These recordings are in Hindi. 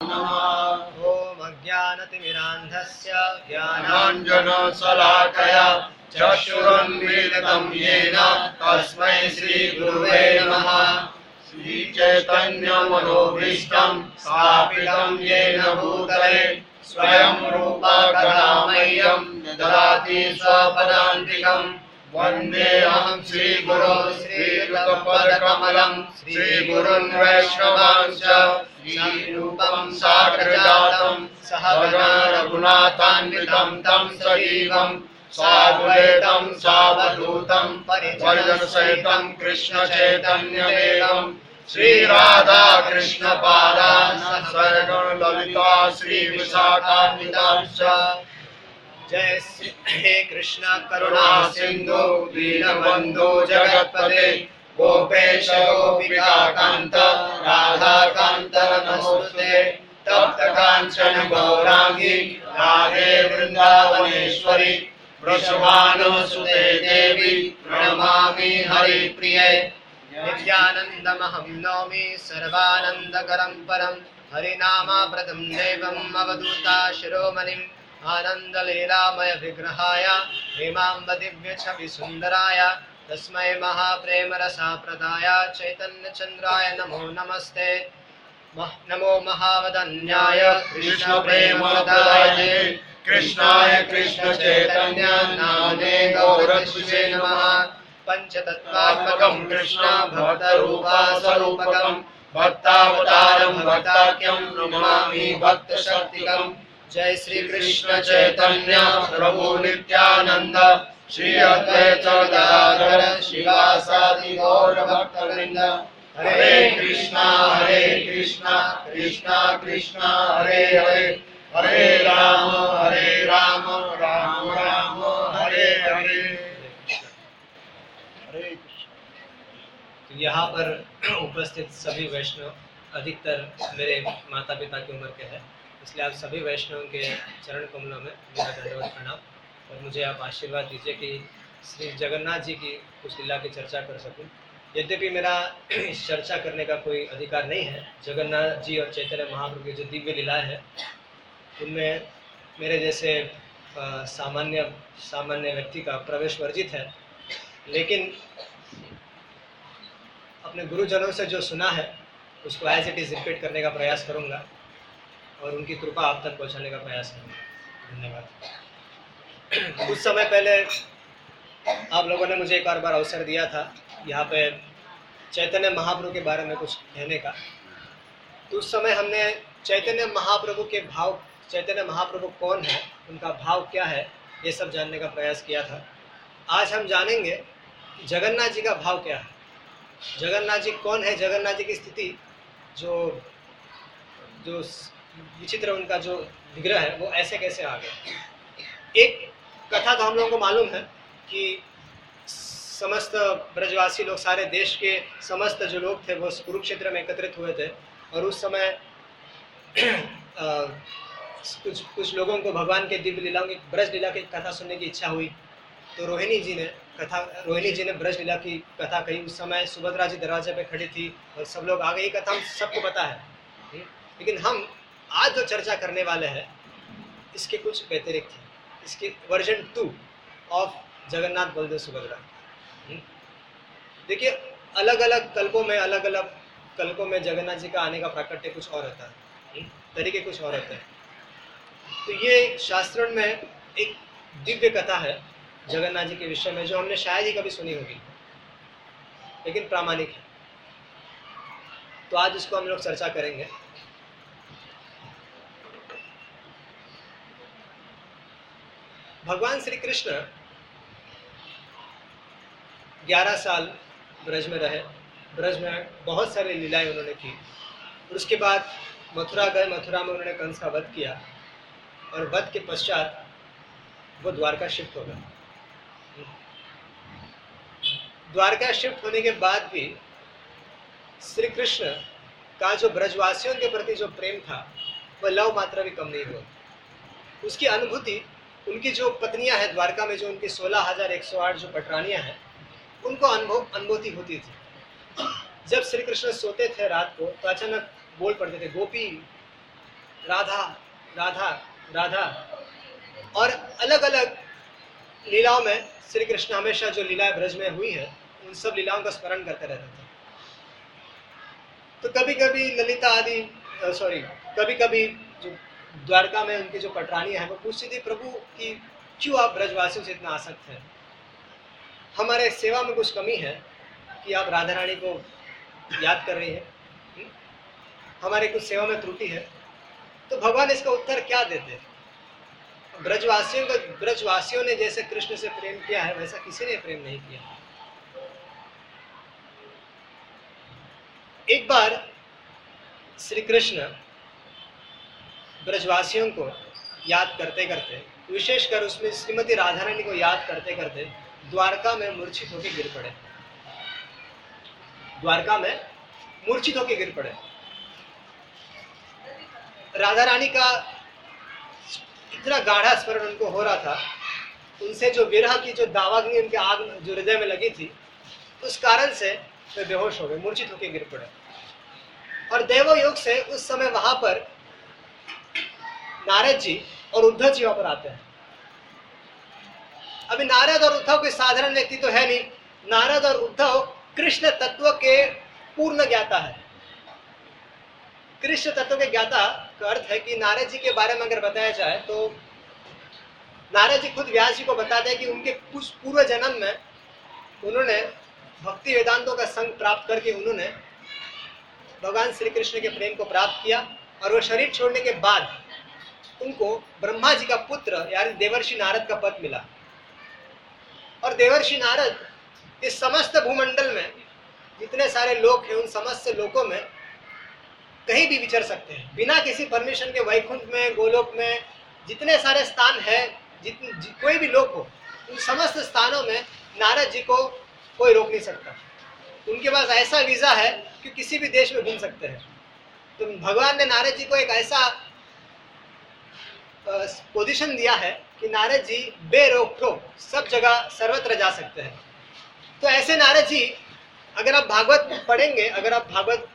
ॐ अज्ञानतिमिरान्धस्य ज्ञानाञ्जनशलाकया चक्षुरुन्मीलितं येन तस्मै श्रीगुरुवे नमः। श्रीचैतन्यमनोभीष्टं स्थापितं येन भूतले स्वयं रूपा कलामह्यं ददाति स्वपदान्तिकम् वन्देऽहं श्रीगुरो श्रीयुतपदकमलं श्रीगुरुन् वैष्णवांश्च श्रीरूपं साग्रजातं सहगणा रघुनाथान्वितं तं सजीवं साद्वैतं सावधूतं परिजनसहितं कृष्णचैतन्यमेवं श्रीराधा कृष्णपादा सर्गणललिता श्रीविशाखान्वितांश्च। जय श्री कृष्ण, करुणा सिन्धु, दीनबन्धो, जगत्पते। गोपेश गोपिका कान्त राधाकान्त नमोऽस्तुते तप्त काञ्चन गौराङ्गी, राधे वृन्दावनेश्वरि, वृषभानुसुते देवी, प्रणमामि हरिप्रिये। नित्यानन्दमहं नौमि सर्वानन्दकरं परं, हरिनामाप्रदं देवम् अवधूता शिरोमणिम् आनन्दलीलामय विग्रहाय हेमाम्बदिव्यछविसुन्दराय तस्मै महाप्रेमरसाप्रदाय चैतन्यचन्द्राय नमो नमस्ते। नमो महावदन्याय कृष्णप्रेमदाये कृष्णाय कृष्णचैतन्य नामे गौरक्षुषे नमः। पञ्चतत्त्वात्मकं कृष्ण भक्तरूपा स्वरूपकम् भक्तावतारं भक्ताख्यं नमामि भक्तशक्तिकम् जय श्री कृष्ण चैतन्य प्रभु नित्यानंद श्री अद्वैत गदाधर शिवासादि गौर भक्तवृंद हरे कृष्णा हरे कृष्णा कृष्णा कृष्णा, हरे हरे। हरे राम हरे राम राम राम, हरे हरे। हरे तो यहाँ पर उपस्थित सभी वैष्णव, अधिकतर मेरे माता पिता की उम्र के हैं। इसलिए आप सभी वैष्णव के चरण कमलों में मेरा धन्यवाद, प्रणाम। और मुझे आप आशीर्वाद दीजिए कि श्री जगन्नाथ जी की कुछ लीला की चर्चा कर सकूँ। यद्यपि मेरा इस चर्चा करने का कोई अधिकार नहीं है, जगन्नाथ जी और चैतन्य महाप्रभु की जो दिव्य लीलाएँ हैं, उनमें मेरे जैसे सामान्य सामान्य व्यक्ति का प्रवेश वर्जित है। लेकिन अपने गुरुजनों से जो सुना है, उसको एज इट इज़ रिपीट करने का प्रयास करूँगा और उनकी कृपा आप तक पहुँचाने का प्रयास करूँगा। धन्यवाद। कुछ समय पहले आप लोगों ने मुझे एक बार बार अवसर दिया था, यहाँ पे चैतन्य महाप्रभु के बारे में कुछ कहने का। तो उस समय हमने चैतन्य महाप्रभु के भाव, चैतन्य महाप्रभु कौन है, उनका भाव क्या है, ये सब जानने का प्रयास किया था। आज हम जानेंगे जगन्नाथ जी का भाव क्या है। जगन्नाथ जी कौन है, जगन्नाथ जी की स्थिति जो जो विचित्र उनका जो विग्रह है, वो ऐसे कैसे आ गया एक कथा तो हम लोगों को मालूम है कि समस्त ब्रजवासी लोग सारे देश के समस्त जो लोग थे वो कुरुक्षेत्र में एकत्रित हुए थे। और उस समय अ, कुछ कुछ लोगों को भगवान के दिव्य लीलाओं की ब्रज लीला की कथा सुनने की इच्छा हुई। तो रोहिणी जी ने कथा रोहिणी जी ने ब्रज लीला की कथा कही। उस समय सुभद्रा जी दरवाजे पे खड़ी थी और सब लोग आ ये कथा हम सबको पता है? लेकिन हम आज जो चर्चा करने वाले हैं इसके कुछ व्यतिरिक्त है। इसके version two of Jagannath Baldev Subhadra. हम्म? देखिए अलग अलग कल्पों में अलग अलग कल्पों में जगन्नाथ जी का आने का प्राकट्य कुछ और होता है। हम्म? तरीके कुछ और होते हैं। तो ये शास्त्रों में एक दिव्य कथा है जगन्नाथ जी के विषय में, जो हमने शायद ही कभी सुनी होगी। लेकिन प्रामाणिक है। तो आज इसको हम लोग चर्चा करेंगे। भगवान श्री कृष्ण 11 साल ब्रज में रहे। ब्रज में बहुत सारी लीलाएँ उन्होंने की। और उसके बाद मथुरा गए। मथुरा में उन्होंने कंस का वध किया और वध के पश्चात वो द्वारका शिफ्ट हो गए। द्वारका शिफ्ट होने के बाद भी श्री कृष्ण का जो ब्रजवासियों के प्रति जो प्रेम था वह लव मात्रा भी कम नहीं हुआ। उसकी अनुभूति उनकी जो पत्नियाँ हैं, द्वारका में जो उनकी सोलह हज़ार एक सौ आठ जो पटरानियाँ हैं, उनको अनुभव, अनुभूति होती थी। जब श्री कृष्ण सोते थे रात को तो अचानक बोल पड़ते थे, गोपी, राधा राधा राधा। और अलग अलग लीलाओं में श्री कृष्ण हमेशा जो लीलाएँ ब्रज में हुई है, उन सब लीलाओं का स्मरण करते रहते थे। तो कभी कभी ललिता आदि सॉरी कभी कभी द्वारका में उनकी जो पटरानियाँ है, वो पूछती थी, प्रभु, कि क्यों आप ब्रजवासियों से इतना आसक्त हैं? हमारे सेवा में कुछ कमी है कि आप राधा रानी को याद कर रही है। हम्म? हमारे कुछ सेवा में त्रुटि है। तो भगवान इसका उत्तर क्या देते? ब्रजवासियों को, ब्रजवासियों ने जैसे कृष्ण से प्रेम किया है, वैसा किसी ने प्रेम नहीं किया। एक बार श्री कृष्ण ब्रजवासियों को याद करते करते विशेषकर उसमें श्रीमती राधा रानी को याद करते करते, द्वारका में मूर्छित होकर गिर पड़े। द्वारका में मूर्छित होकर गिर पड़े। राधा रानी का इतना गाढ़ा स्मरण उनको हो रहा था, उनसे जो विरह की, जो दावाग्नि उनके आग जो हृदय में लगी थी, उस कारण से वे बेहोश हो गए, मूर्छित होकर गिर पड़े। और देवो योग से उस समय वहाँ पर नारद जी और उद्धव जी वहाँ पर आते हैं। अभी नारद और उद्धव कोई साधारण व्यक्ति तो है नहीं। नारद और उद्धव कृष्ण तत्व के पूर्ण ज्ञाता है। कृष्ण तत्व के ज्ञाता का अर्थ है कि नारद जी के बारे में अगर बताया जाए तो नारद जी खुद व्यास जी को बताते हैं कि उनके कुछ पूर्व जन्म में उन्होंने भक्ति वेदांतों का संग प्राप्त करके उन्होंने भगवान श्री कृष्ण के प्रेम को प्राप्त किया और वो शरीर छोड़ने के बाद उनको ब्रह्मा जी का पुत्र यानी देवर्षि नारद का पद मिला। और देवर्षि नारद इस समस्त भूमंडल में जितने सारे लोग हैं उन समस्त लोगों में कहीं भी विचर सकते हैं। बिना किसी परमिशन के वैकुंठ में गोलोक में जितने सारे स्थान है जितने जि, कोई भी लोग हो उन समस्त स्थानों में नारद जी को कोई रोक नहीं सकता। उनके पास ऐसा वीज़ा है कि किसी भी देश में घूम सकते हैं। तो भगवान ने नारद जी को एक ऐसा पोजीशन दिया है कि नारद जी बेरोक टोक सब जगह सर्वत्र जा सकते हैं। तो ऐसे नारद जी, अगर आप भागवत पढ़ेंगे, अगर आप भागवत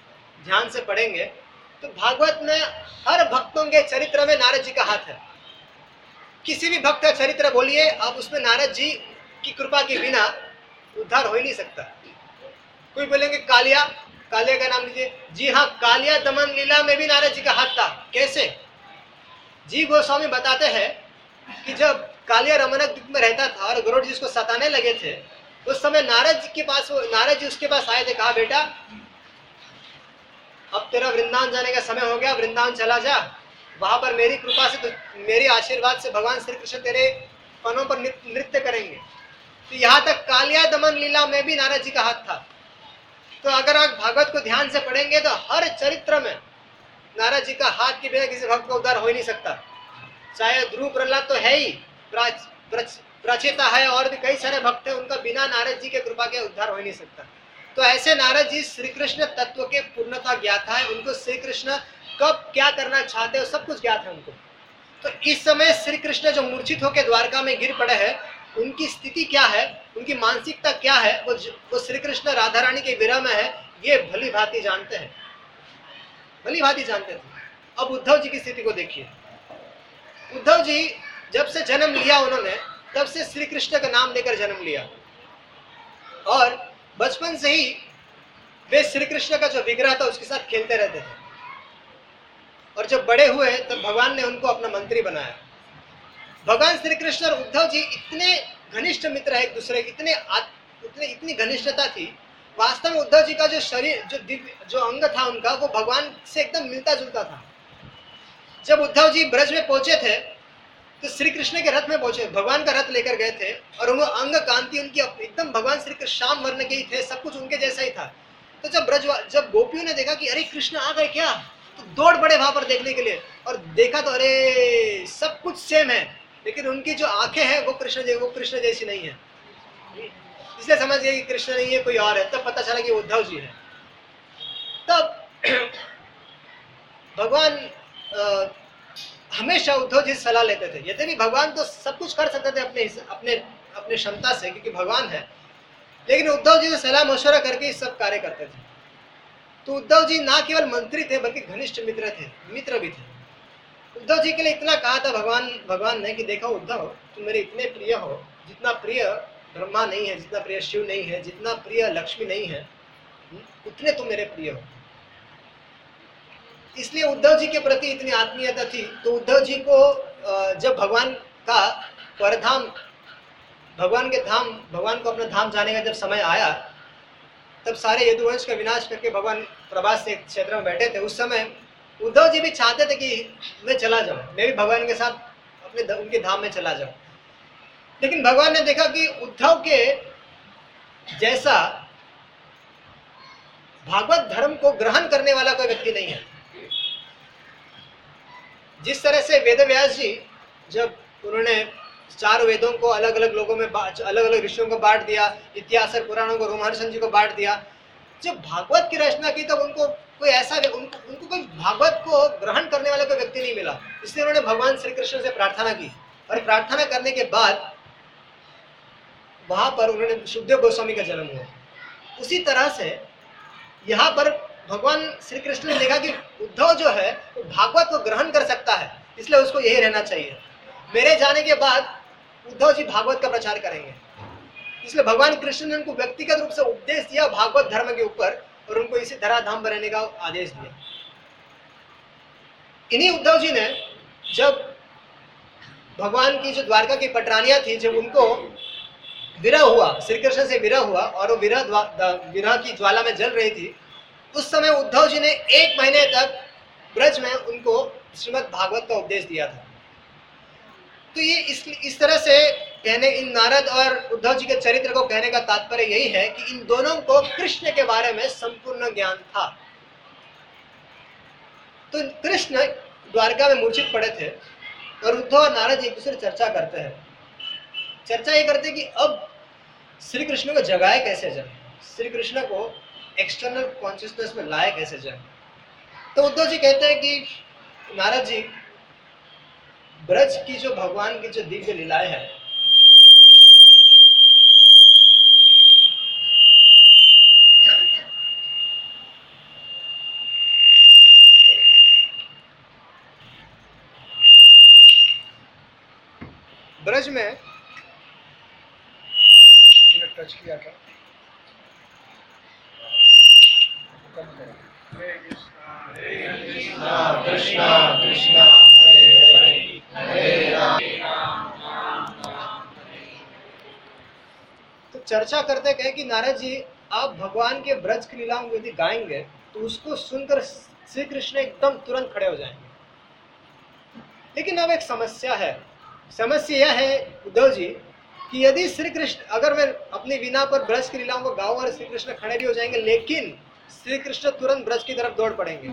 ध्यान से पढ़ेंगे तो भागवत में हर भक्तों के चरित्र में नारद जी का हाथ है। किसी भी भक्त का चरित्र बोलिए, आप उसमें नारद जी की कृपा के बिना उद्धार हो ही नहीं सकता। कोई बोलेंगे, कालिया कालिया का नाम लीजिए। जी हाँ कालिया दमन लीला में भी नारद जी का हाथ था। कैसे? जी गोस्वामी बताते हैं कि जब कालिया रमनक द्वीप में रहता था और गरुड़ जी उसको सताने लगे थे, उस समय नारद जी के पास नारद जी उसके पास आए थे, कहा, बेटा, अब तेरा वृंदावन जाने का समय हो गया, वृंदावन चला जा। वहाँ पर मेरी कृपा से मेरी आशीर्वाद से भगवान श्री कृष्ण तेरे पनों पर नृत्य करेंगे। तो यहाँ तक कालिया दमन लीला में भी नारद जी का हाथ था। तो अगर आप भागवत को ध्यान से पढ़ेंगे तो हर चरित्र में नारद जी का हाथ के बिना किसी भक्त का उद्धार हो ही नहीं सकता। चाहे ध्रुव प्रहलाद तो है ही प्रचेता है और भी कई सारे भक्त हैं, उनका बिना नारद जी के कृपा के उद्धार हो ही नहीं सकता। तो ऐसे नारद जी श्री कृष्ण तत्व के पूर्णता ज्ञात है, उनको श्री कृष्ण कब क्या करना चाहते हैं, सब कुछ ज्ञात है उनको। तो इस समय श्री कृष्ण जो मूर्छित होकर द्वारका में गिर पड़े हैं, उनकी स्थिति क्या है, उनकी मानसिकता क्या है, वो वो श्री कृष्ण राधा रानी के विरह में है, ये भली भांति जानते हैं। भली भांति जानते थे अब उद्धव जी की स्थिति को देखिए। उद्धव जी, जब से जन्म लिया उन्होंने, तब से श्री कृष्ण का नाम लेकर जन्म लिया। और बचपन से ही वे श्री कृष्ण का जो विग्रह था, उसके साथ खेलते रहते थे। और जब बड़े हुए, तब भगवान ने उनको अपना मंत्री बनाया। भगवान श्री कृष्ण और उद्धव जी इतने घनिष्ठ मित्र है एक दूसरे इतने इतने, इतनी घनिष्ठता थी वास्तव में उद्धव जी का जो शरीर, जो दिव्य, जो अंग था उनका, वो भगवान से एकदम मिलता जुलता था। जब उद्धव जी ब्रज में पहुँचे थे तो श्री कृष्ण के रथ में पहुँचे, भगवान का रथ लेकर गए थे, और उनको अंग कांति उनकी एकदम भगवान श्री कृष्ण शाम वर्ण के ही थे, सब कुछ उनके जैसा ही था। तो जब ब्रज, जब गोपियों ने देखा कि अरे कृष्ण आ गए क्या तो दौड़ पड़े वहाँ पर देखने के लिए, और देखा तो अरे सब कुछ सेम है, लेकिन उनकी जो आँखें हैं, वो कृष्ण वो कृष्ण जैसी नहीं है। इसलिए समझ गए कि कृष्ण नहीं है, कोई और है। तब पता चला कि उद्धव जी है। तब भगवान हमेशा उद्धव जी सलाह लेते थे। यदि भी भगवान तो सब कुछ कर सकते थे अपने अपने अपने क्षमता से, क्योंकि भगवान है। लेकिन उद्धव जी से सलाह मशवरा करके सब कार्य करते थे। तो उद्धव जी ना केवल मंत्री थे, बल्कि घनिष्ठ मित्र थे, मित्र भी थे। उद्धव जी के लिए इतना कहा था, भगवान भगवान ने कि देखो उद्धव, तुम मेरे इतने प्रिय हो, जितना प्रिय ब्रह्मा नहीं है, जितना प्रिय शिव नहीं है, जितना प्रिय लक्ष्मी नहीं है उतने तो मेरे प्रिय हो। इसलिए उद्धव जी के प्रति इतनी आत्मीयता थी तो उद्धव जी को जब भगवान का परधाम, भगवान के धाम, भगवान को अपना धाम जाने का जब समय आया, तब सारे यदुवंश का विनाश करके भगवान प्रभास से क्षेत्र में बैठे थे। उस समय उद्धव जी भी चाहते थे कि मैं चला जाऊँ, मैं भी भगवान के साथ अपने उनके धाम में चला जाऊँ। लेकिन भगवान ने देखा कि उद्धव के जैसा भागवत धर्म को ग्रहण करने वाला कोई व्यक्ति नहीं है। जिस तरह से वेद व्यास जी जब उन्होंने चार वेदों को अलग अलग लोगों में अलग अलग ऋषियों को बांट दिया इतिहास और पुराणों को रोमहर्षण जी को बांट दिया जब भागवत की रचना की तब तो उनको कोई ऐसा उनको, उनको कोई भागवत को ग्रहण करने वाला कोई व्यक्ति नहीं मिला। इसलिए उन्होंने भगवान श्री कृष्ण से प्रार्थना की और प्रार्थना करने के बाद वहाँ पर उन्होंने सुखदेव गोस्वामी का जन्म हुआ। उसी तरह से यहाँ पर भगवान श्री कृष्ण ने देखा कि उद्धव जो है, वो भागवत को ग्रहण कर सकता है, इसलिए उसको यही रहना चाहिए। मेरे जाने के बाद उद्धव जी भागवत का प्रचार करेंगे। इसलिए भगवान कृष्ण ने उनको व्यक्तिगत रूप से उपदेश दिया, भागवत धर्म के ऊपर, और उनको इसी धराधाम बनाने का आदेश दिया। इन्हीं उद्धव जी ने जब भगवान की जो द्वारका की पटरानियाँ थी, जब उनको विरह हुआ श्री कृष्ण से विरह हुआ और वो विरह विरह की ज्वाला में जल रही थी। उस समय उद्धव जी ने एक महीने तक ब्रज में उनको श्रीमद भागवत का उपदेश दिया था। तो ये इस इस तरह से कहने, इन नारद और उद्धव जी के चरित्र को कहने का तात्पर्य यही है कि इन दोनों को कृष्ण के बारे में संपूर्ण ज्ञान था। तो कृष्ण द्वारका में मूर्छित पड़े थे और उद्धव और नारद एक दूसरे चर्चा करते हैं। चर्चा ये करते कि अब श्री कृष्ण को जगाए कैसे जाए? श्री कृष्ण को एक्सटर्नल कॉन्शियसनेस में लाए कैसे जाए? तो उद्धव जी कहते हैं कि नारद जी, ब्रज की जो भगवान की जो दिव्य लीलाएँ हैं, ब्रज में टच किया था। तो चर्चा करते कहे कि नारद जी, आप भगवान के ब्रज की लीलाओं को यदि गाएँगे तो उसको सुनकर श्री कृष्ण एकदम तुरंत खड़े हो जाएँगे। लेकिन अब एक समस्या है। समस्या यह है, उद्धव जी कि यदि श्री कृष्ण अगर मैं अपनी वीणा पर ब्रज की लीलाओं को गाऊं और श्री कृष्ण खड़े भी हो जाएँगे, लेकिन श्री कृष्ण तुरंत ब्रज की तरफ़ दौड़ पड़ेंगे।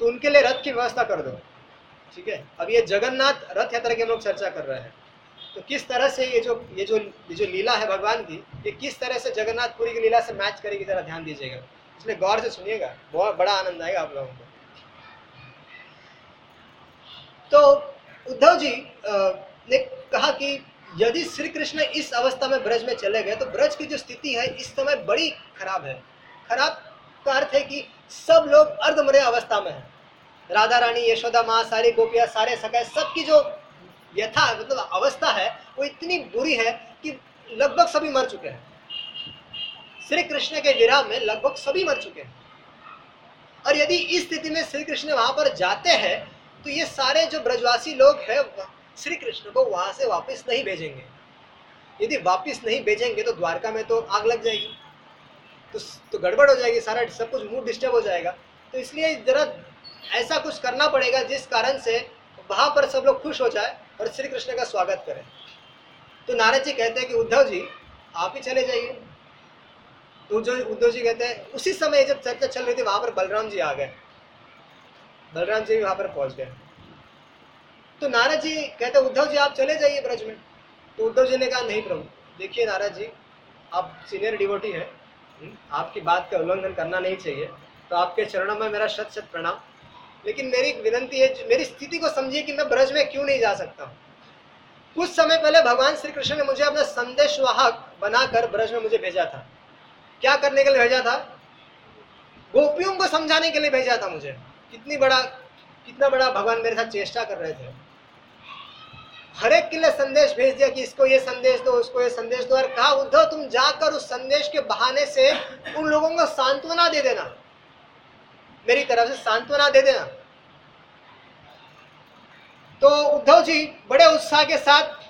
तो उनके लिए रथ की व्यवस्था कर दो। ठीक है? अब ये जगन्नाथ रथ यात्रा की हम लोग चर्चा कर रहे हैं। तो किस तरह से ये जो ये जो ये जो लीला है भगवान की, ये किस तरह से जगन्नाथपुरी की लीला से मैच करेगी, जरा ध्यान दीजिएगा। इसलिए गौर से सुनिएगा। बहुत बड़ा आनंद आएगा आप लोगों को। तो उद्धव जी ने कहा कि यदि श्री कृष्ण इस अवस्था में ब्रज में चले गए तो ब्रज की जो स्थिति है, इस समय बड़ी खराब है। खराब का अर्थ है कि सब लोग अर्धमरे अवस्था में है। राधा रानी, यशोदा माँ, सारी गोपिया, सारे सकाय सबकी जो यथा मतलब अवस्था है, वो इतनी बुरी है कि लगभग सभी मर चुके हैं। श्री कृष्ण के विराह में लगभग सभी मर चुके हैं। और यदि इस स्थिति में श्री कृष्ण वहाँ पर जाते हैं तो ये सारे जो ब्रजवासी लोग हैं श्री कृष्ण को वहाँ से वापस नहीं भेजेंगे। यदि वापस नहीं भेजेंगे तो द्वारका में तो आग लग जाएगी। तो तो गड़बड़ हो जाएगी, सारा सब कुछ मूड डिस्टर्ब हो जाएगा। तो इसलिए जरा ऐसा कुछ करना पड़ेगा जिस कारण से वहाँ पर सब लोग खुश हो जाए और श्री कृष्ण का स्वागत करें। तो नारद जी कहते हैं कि उद्धव जी, आप ही चले जाइए। तो जो उद्धव जी कहते हैं, उसी समय जब चर्चा चल रही थी, वहाँ पर बलराम जी आ गए। बलराम जी वहाँ पर पहुँच गए। तो नारद जी कहते उद्धव जी आप चले जाइए ब्रज में। तो उद्धव जी ने कहा नहीं प्रभु देखिए नारद जी आप सीनियर डिवोटी है हम्म, आपकी बात का उल्लंघन करना नहीं चाहिए। तो आपके चरणों में मेरा शत शत प्रणाम। लेकिन मेरी विनंती है मेरी स्थिति को समझिए कि मैं ब्रज में क्यों नहीं जा सकता हूँ। कुछ समय पहले भगवान श्री कृष्ण ने मुझे अपना संदेश वाहक बनाकर ब्रज में मुझे भेजा था। क्या करने के लिए भेजा था? गोपियों को समझाने के लिए भेजा था मुझे। कितनी बड़ा कितना बड़ा भगवान मेरे साथ चेष्टा कर रहे थे। हर एक के लिए संदेश भेज दिया कि इसको ये संदेश दो उसको ये संदेश दो। और कहा, उद्धव, तुम जाकर उस संदेश के बहाने से उन लोगों को सांत्वना दे देना। मेरी तरफ़ से सांत्वना दे देना। तो उद्धव जी बड़े उत्साह के साथ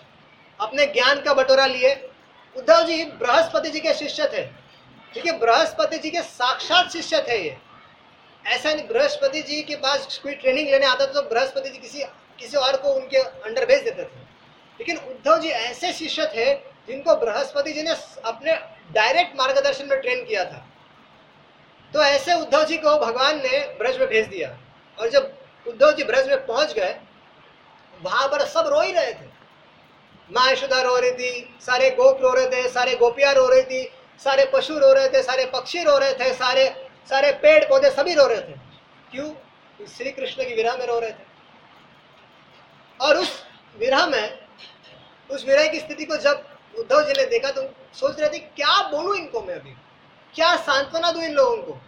अपने ज्ञान का बटोरा लिए। उद्धव जी बृहस्पति जी के शिष्य थे। ठीक है बृहस्पति जी के साक्षात शिष्य थे ये। ऐसा नहीं, बृहस्पति जी के पास कोई ट्रेनिंग लेने आता तो बृहस्पति जी किसी किसी और को उनके अंडर भेज देते थे। लेकिन उद्धव जी ऐसे शिष्य थे जिनको बृहस्पति जी ने अपने डायरेक्ट मार्गदर्शन में ट्रेन किया था। तो ऐसे उद्धव जी को भगवान ने ब्रज में भेज दिया। और जब उद्धव जी ब्रज में पहुँच गए, वहाँ पर सब रो ही रहे थे। माँ यशोदा रो रही थी, सारे गोप रो रहे थे, सारे गोपियाँ रो रही थी, सारे पशु रो रहे थे, सारे पक्षी रो रहे थे, सारे सारे पेड़ पौधे सभी रो रहे थे। क्यों? श्री कृष्ण की विरह में रो रहे थे। और उस विरह में, उस विरह की स्थिति को जब उद्धव जी ने देखा तो सोच रहे थे, क्या बोलूँ इनको मैं अभी? क्या सांत्वना दू इन लोगों को?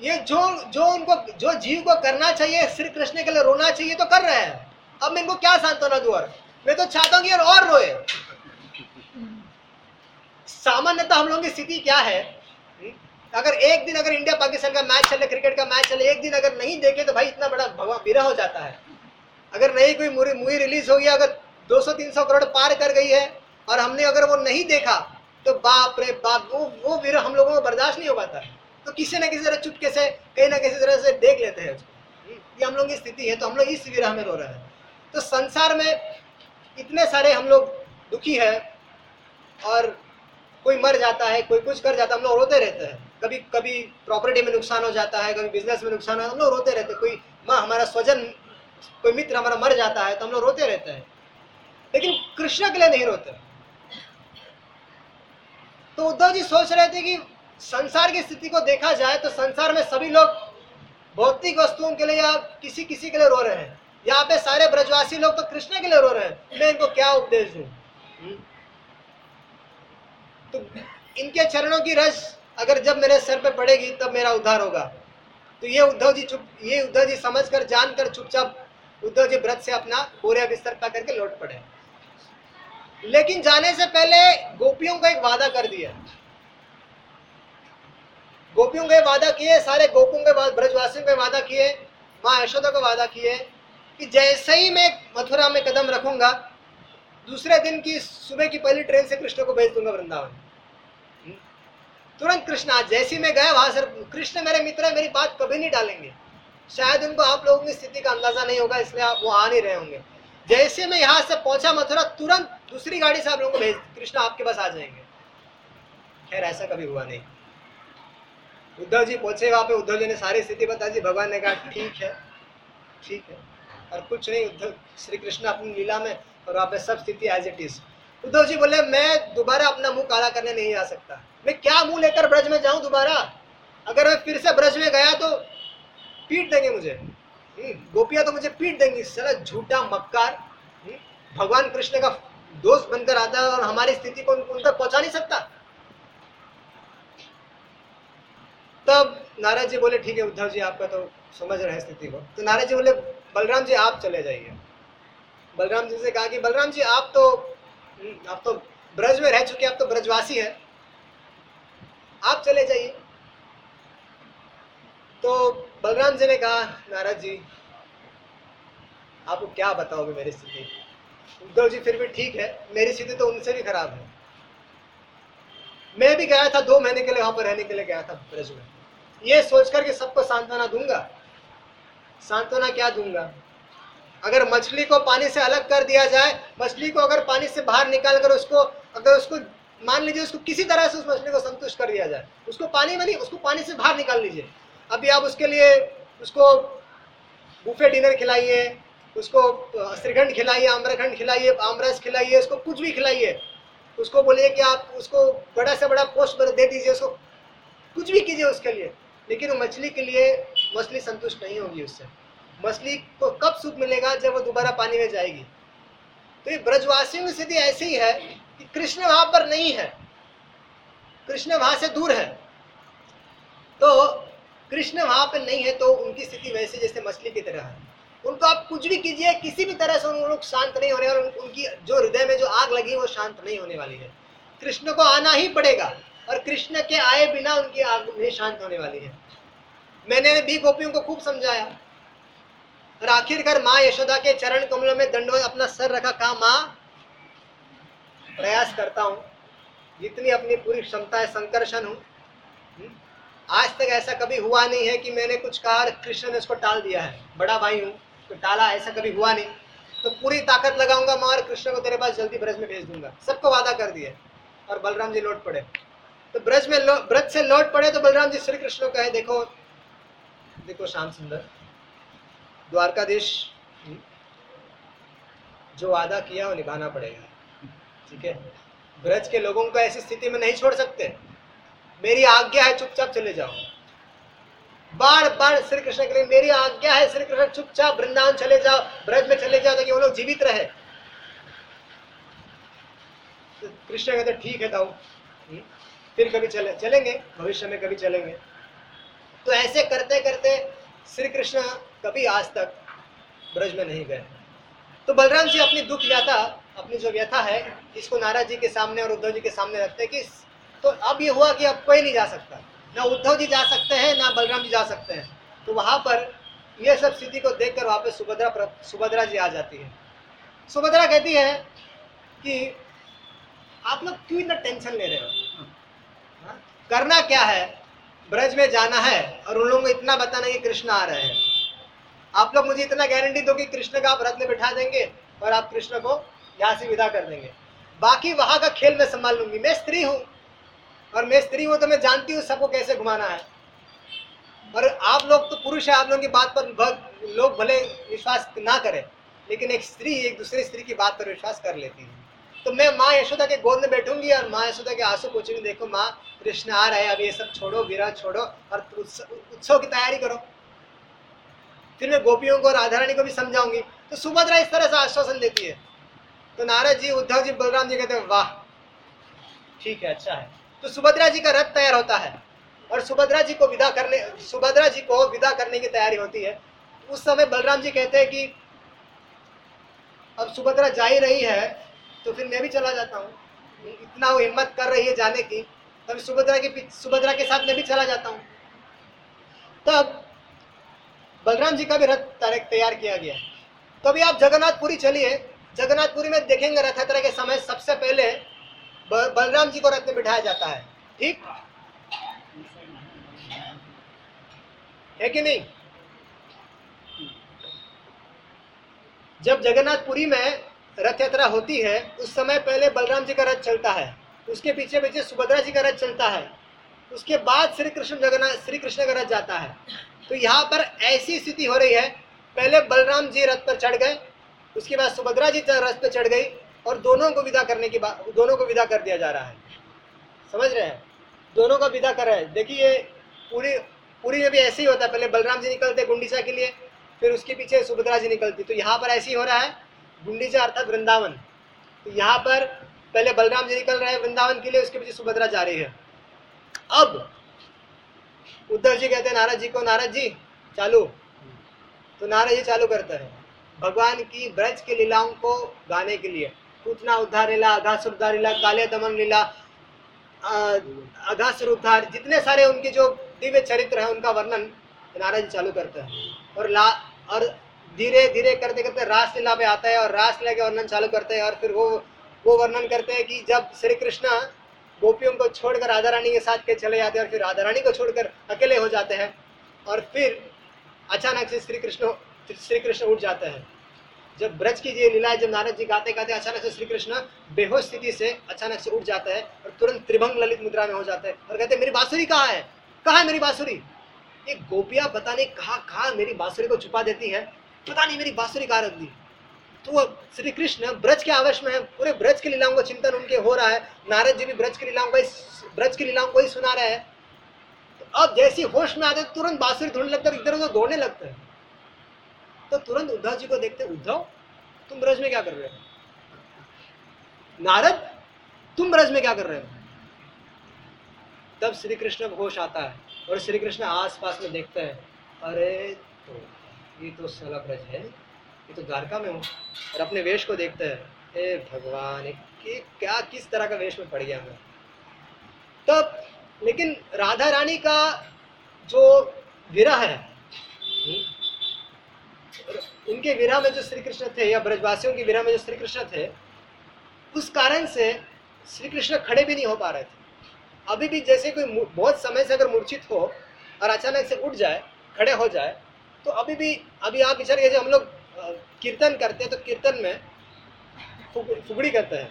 ये जो जो उनको, जो जीव को करना चाहिए, श्री कृष्ण के लिए रोना चाहिए तो कर रहे हैं। अब मैं इनको क्या सांत्वना दू और? मैं तो चाहता हूँ कि और रोए। सामान्यतः हम लोगों की स्थिति क्या है? अगर एक दिन अगर इंडिया पाकिस्तान का मैच चले क्रिकेट का मैच चले एक दिन अगर नहीं देखे तो भाई इतना बड़ा विरह हो जाता है। अगर नहीं कोई मूवी रिलीज़ हो गया अगर 200-300 करोड़ पार कर गई है, और हमने अगर वो नहीं देखा तो बाप रे बाप, वो वो विरह हम लोगों को बर्दाश्त नहीं हो पाता। तो किसी ना किसी तरह चुपके से, कहीं ना किसी तरह से देख लेते हैं उसको। ये हम लोगों की स्थिति है तो हम लोग इस विरह में रो रहे हैं। तो संसार में इतने सारे हम लोग दुखी है, और कोई मर जाता है, कोई कुछ कर जाता है, हम लोग रोते रहते हैं। कभी कभी प्रॉपर्टी में नुकसान हो जाता है, कभी बिज़नेस में नुकसान हो, हम लोग रोते रहते हैं। कोई माँ हमारा स्वजन कोई मित्र हमारा मर जाता है तो हम लोग रोते रहते हैं। लेकिन कृष्ण के लिए नहीं रोते। तो उद्धव जी सोच रहे थे कि संसार की स्थिति को देखा जाए तो संसार में सभी लोग भौतिक वस्तुओं के लिए या किसी किसी के लिए रो रहे हैं। यहाँ पे सारे ब्रजवासी लोग तो कृष्ण के लिए रो रहे हैं। मैं इनको क्या उपदेश दू? हम्म? तो इनके चरणों की रस अगर जब मेरे सर पे पड़ेगी तब मेरा उद्धार होगा। तो ये उद्धव जी चुप, ये उद्धव जी समझ समझकर, जानकर चुपचाप उद्धव जी व्रत से अपना पूरे बिस्तर पा करके लौट पड़े। लेकिन जाने से पहले गोपियों का एक वादा कर दिया। गोपियों का वादा किए, सारे गोपियों के ब्रजवासियों का वादा किए, माँ यशोदा का वादा किए कि जैसे ही मैं मथुरा में कदम रखूँगा, दूसरे दिन की सुबह की पहली ट्रेन से कृष्ण को भेज दूँगा वृंदावन? तुरंत कृष्ण आज जैसी मैं गया, वहाँ से कृष्ण मेरे मित्र है, मेरी बात कभी नहीं डालेंगे। शायद उनको आप लोगों की स्थिति का अंदाज़ा नहीं होगा, इसलिए आप वो आ नहीं रहे होंगे। जैसे मैं यहाँ से पहुँचा मथुरा, तुरंत दूसरी गाड़ी से आप लोगों को भेज, कृष्ण आपके पास आ जाएँगे। खैर, ऐसा कभी हुआ नहीं। उद्धव जी पहुँचे वहाँ पे, उद्धव जी ने सारी स्थिति बता दी, भगवान ने कहा, ठीक है ठीक है। और कुछ नहीं, उद्धव, श्री कृष्ण अपनी लीला में और वहाँ पे सब स्थिति as it is Uddhav ji बोले, मैं दोबारा अपना मुँह काला करने नहीं आ सकता। मैं क्या मुँह लेकर ब्रज में जाऊँ दोबारा? अगर मैं फिर से ब्रज में गया तो पीट देंगे मुझे। हम्म, गोपिया तो मुझे पीट देंगी। साला झूठा मक्कार। हम्म, भगवान कृष्ण का दोस्त बनकर आता है और हमारी स्थिति को उन तक पहुँचा नहीं सकता। तब नाराज़ जी बोले ठीक है उद्धव जी आपका तो समझ रहे स्थिति को। तो नाराज़ जी बोले बलराम जी आप चले जाइए। बलराम जी से कहा कि बलराम जी आप तो हम्म, आप तो ब्रज में रह चुके आप तो ब्रजवासी हैं। आप चले जाइए। तो बलराम जी ने कहा नारद जी, आपको क्या बताओगे मेरी स्थिति? उद्धव जी फिर भी ठीक है, मेरी स्थिति तो उनसे भी खराब है। मैं भी गया था दो महीने के लिए, वहाँ पर रहने के लिए गया था ब्रज में। ये सोचकर कि सबको सांत्वना दूँगा। सांत्वना क्या दूँगा? अगर मछली को पानी से अलग कर दिया जाए, मछली को अगर पानी से बाहर निकाल कर उसको, अगर उसको, मान लीजिए उसको किसी तरह से उस मछली को संतुष्ट कर दिया जाए, उसको पानी में नहीं, उसको पानी से बाहर निकाल लीजिए। अभी आप उसके लिए उसको बुफे डिनर खिलाइए, उसको श्रीखंड खिलाइए, आम्रखंड खिलाइए, आमरस खिलाइए, उसको कुछ भी खिलाइए, उसको बोलिए कि आप उसको बड़ा से बड़ा पोस्ट दे दीजिए, उसको कुछ भी कीजिए उसके लिए। लेकिन वो मछली के लिए मछली संतुष्ट नहीं होगी उससे। मछली को कब सुख मिलेगा जब वो दोबारा पानी में जाएगी? तो ये ब्रजवासियों की स्थिति ऐसी ही है कि कृष्ण वहाँ पर नहीं है। कृष्ण वहाँ से दूर है। तो कृष्ण वहाँ पर नहीं है तो उनकी स्थिति वैसे जैसे मछली की तरह है। उनको आप कुछ भी कीजिए, किसी भी तरह से उन लोग शांत नहीं हो रहे और उनकी जो हृदय में जो आग लगी वो शांत नहीं होने वाली है। कृष्ण को आना ही पड़ेगा और कृष्ण के आए बिना उनकी आग नहीं शांत होने वाली है। मैंने भी गोपियों को खूब समझाया। और आखिरकार माँ यशोदा के चरण कमलों में दंडो अपना सर रखा, कहा, माँ, प्रयास करता हूँ। जितनी अपनी पूरी क्षमता है, संकर्षण हूँ? आज तक ऐसा कभी हुआ नहीं है कि मैंने कुछ कहा और कृष्ण ने उसको टाल दिया है। बड़ा भाई हूँ तो टाला ऐसा कभी हुआ नहीं। तो पूरी ताकत लगाऊँगा मैं और कृष्ण को तेरे पास जल्दी ब्रज में भेज दूँगा। सबको वादा कर दिया और बलराम जी लौट पड़े। तो ब्रज में ब्रज से लौट पड़े तो बलराम जी श्री कृष्ण कहे देखो देखो श्याम सुंदर द्वारकाधीश हम्म, जो वादा किया वो निभाना पड़ेगा ठीक है? ब्रज के लोगों को ऐसी स्थिति में नहीं छोड़ सकते। मेरी आज्ञा है चुपचाप चले जाओ। बार बार श्री कृष्ण के लिए मेरी आज्ञा है श्री कृष्ण चुपचाप वृंदावन चले जाओ, ब्रज में चले जाओ ताकि वो लोग जीवित रहे। कृष्ण कहते, ठीक है ताऊ फिर कभी चले, चलेंगे, भविष्य में कभी चलेंगे। तो ऐसे करते करते श्री कृष्ण कभी आज तक ब्रज में नहीं गए। तो बलराम जी अपनी दुख व्यथा, अपनी जो व्यथा है, इसको नाराज़ जी के सामने और उद्धव जी के सामने रखते हैं कि तो अब ये हुआ कि अब कोई नहीं जा सकता। ना उद्धव जी जा सकते हैं, ना बलराम जी जा सकते हैं। तो वहाँ पर ये सब स्थिति को देखकर वहाँ पर सुभद्रा सुभद्रा जी आ जाती है। सुभद्रा कहती है कि आप लोग क्यों इतना टेंशन ले रहे हो? हाँ? करना क्या है? ब्रज में जाना है और उन लोगों को इतना बताना कि कृष्ण आ रहे हैं। आप लोग मुझे इतना गारंटी दो कि कृष्ण का आप रथ में बिठा देंगे और आप कृष्ण को यहाँ से विदा कर देंगे। बाकी वहाँ का खेल मैं संभाल लूँगी। मैं स्त्री हूँ। और मैं स्त्री हूँ तो मैं जानती हूँ सबको कैसे घुमाना है। और आप लोग तो पुरुष है, आप लोगों की बात पर लोग भले विश्वास ना करें, लेकिन एक स्त्री, एक दूसरे स्त्री की बात पर विश्वास कर लेती है। तो मैं माँ यशोदा के गोद में बैठूँगी और माँ यशोदा के आँसू पूछूँगी देखो, माँ कृष्ण आ रहे हैं, अब ये सब छोड़ो, विरह छोड़ो और उत्सव की तैयारी करो। फिर मैं गोपियों को राधा रानी को भी समझाऊँगी। तो सुभद्रा इस तरह से आश्वासन देती है। तो नारद जी, उद्धव जी, बलराम जी कहते हैं, वाह, ठीक है अच्छा है। तो सुभद्रा जी का रथ तैयार होता है और सुभद्रा जी को विदा करने, सुभद्रा जी को विदा करने की तैयारी होती है। उस समय बलराम जी कहते हैं कि अब सुभद्रा जा ही रही है तो फिर मैं भी चला जाता हूँ। इतना वो हिम्मत कर रही है जाने की तब सुभद्रा के सुभद्रा के साथ मैं भी चला जाता हूँ। तब बलराम जी का भी रथ तैयार किया गया। तो अभी आप जगन्नाथपुरी चलिए। जगन्नाथपुरी में देखेंगे रथ यात्रा के समय सबसे पहले बलराम जी को रथ में बिठाया जाता है। ठीक? है कि नहीं? जब जगन्नाथपुरी में रथ यात्रा होती है, उस समय पहले बलराम जी का रथ चलता है। उसके पीछे पीछे सुभद्रा जी का रथ चलता है। उसके बाद श्री कृष्ण जगन्नाथ श्री कृष्ण का रथ जाता है। तो यहाँ पर ऐसी स्थिति हो रही है, पहले बलराम जी रथ पर चढ़ गए, उसके बाद सुभद्रा जी रथ पर चढ़ गई और दोनों को विदा करने की बात दोनों को विदा कर दिया जा रहा है। समझ रहे हैं? दोनों का विदा कर रहे हैं। देखिए पूरी पूरी में भी ऐसे ही होता है। पहले बलराम जी निकलते गुंडीचा के लिए, फिर उसके पीछे सुभद्रा जी निकलती। तो यहाँ पर ऐसे ही हो रहा है, गुंडीचा अर्थात वृंदावन। तो यहाँ पर पहले बलराम जी निकल रहे हैं वृंदावन के लिए, उसके पीछे सुभद्रा जा रही है। अब उद्धव जी कहते हैं, नारद जी को, नारद जी, चालू। तो नारद जी चालू करते हैं, भगवान की ब्रज की लीलाओं को गाने के लिए। पूतना उद्धार लीला अघासुर उद्धार लीला काले दमन लीला अघासुर उद्धार, जितने सारे उनके जो दिव्य चरित्र है, उनका वर्णन नारद जी चालू करते हैं। और ला, और धीरे धीरे करते करते रासलीला पे आता है और रासलीला के वर्णन चालू करते हैं और फिर वो वो वर्णन करते हैं कि जब श्री कृष्ण गोपियों को छोड़कर राधा रानी के साथ के चले जाते हैं और फिर राधा रानी को छोड़कर अकेले हो जाते हैं और फिर अचानक से श्री कृष्ण श्री कृष्ण उठ जाते हैं। जब ब्रज की ये लीला जब नारद जी गाते गाते अचानक से श्री कृष्ण बेहोश स्थिति से अचानक से उठ जाता है और तुरंत त्रिभंग ललित मुद्रा में हो जाता है और कहते हैं, मेरी बांसुरी कहाँ है? कहाँ है मेरी बांसुरी? ये गोपियाँ पता नहीं कहाँ कहाँ मेरी बांसुरी को छुपा देती है। पता नहीं मेरी बांसुरी कहाँ रख दी। तो श्री कृष्ण ब्रज के आवेश में है। पूरे ब्रज की लीलाओं का चिंतन उनके हो रहा है। नारद जी भी ब्रज की लीलाओं को ब्रज की लीलाओं को ही सुना रहे हैं। तो अब जैसी होश में आते तुरंत बांसुरी ढूँढने लगता है इधर उधर दौड़ने लगता हैं। तो तुरंत उद्धव जी को देखते उद्धव, तुम ब्रज में क्या कर रहे हो? नारद, तुम ब्रज में क्या कर रहे हो? तब श्री कृष्ण को होश आता है और श्री कृष्ण आस पास में देखते हैं, अरे तो ये तो साला ब्रज है, ये तो द्वारका में हूँ। और अपने वेश को देखते हैं, हे भगवान, ये क्या, किस तरह का वेश में पड़ गया मैं? तब, लेकिन राधा रानी का जो विरह है उनके विरह में जो श्री कृष्ण थे या ब्रजवासियों के विरह में जो श्री कृष्ण थे, उस कारण से श्री कृष्ण खड़े भी नहीं हो पा रहे थे। अभी भी जैसे कोई बहुत समय से अगर मूर्छित हो और अचानक से उठ जाए, खड़े हो जाए तो अभी भी, अभी आप विचार कीजिए, हम लोग कीर्तन करते हैं तो कीर्तन में फुग- फुगड़ी करते हैं।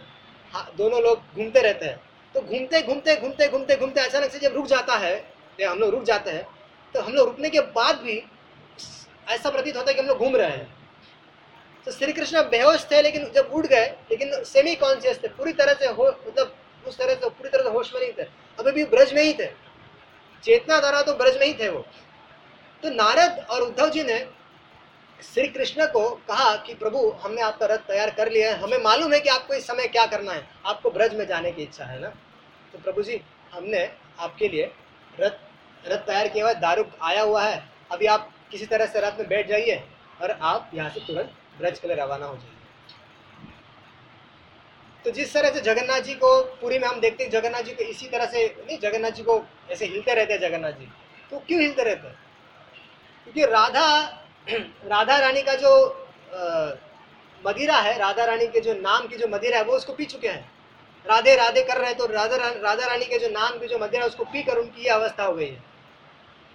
हाँ दोनों लोग घूमते रहते हैं। तो घूमते घूमते घूमते घूमते घूमते, अचानक से जब रुक जाता है, या हम लोग रुक जाते हैं तो हम लोग रुकने के बाद भी ऐसा प्रतीत होता है कि हम लोग घूम रहे हैं। तो श्री कृष्ण बेहोश थे, लेकिन जब उठ गए, लेकिन सेमी कॉन्शियस थे, पूरी तरह से हो मतलब उस तरह से, पूरी तरह से होश में नहीं थे। अभी भी ब्रज में ही थे। चेतना धारा तो ब्रज में ही थे वो। तो नारद और उद्धव जी ने श्री कृष्ण को कहा कि, प्रभु, हमने आपका रथ तैयार कर लिया है। हमें मालूम है कि आपको इस समय क्या करना है। आपको ब्रज में जाने की इच्छा है ना? तो प्रभु जी, हमने आपके लिए रथ रथ तैयार किया हुआ है। दारू आया हुआ है। अभी आप किसी तरह से रात में बैठ जाइए और आप यहाँ से तुरंत ब्रज के लिए रवाना हो जाइए। तो जिस तरह से जगन्नाथ जी को पूरी में हम देखते हैं जगन्नाथ जी को इसी तरह से नहीं जगन्नाथ जी को ऐसे हिलते रहते हैं जगन्नाथ जी। तो क्यों हिलते रहते हैं? क्योंकि राधा राधा रानी का जो अ, मदिरा है राधा रानी के जो नाम की जो मदिरा है वो उसको पी चुके हैं। राधे राधे कर रहे हैं तो राधा राधा रानी के जो नाम की जो मदिरा है उसको पी कर उनकी ये अवस्था हो गई है।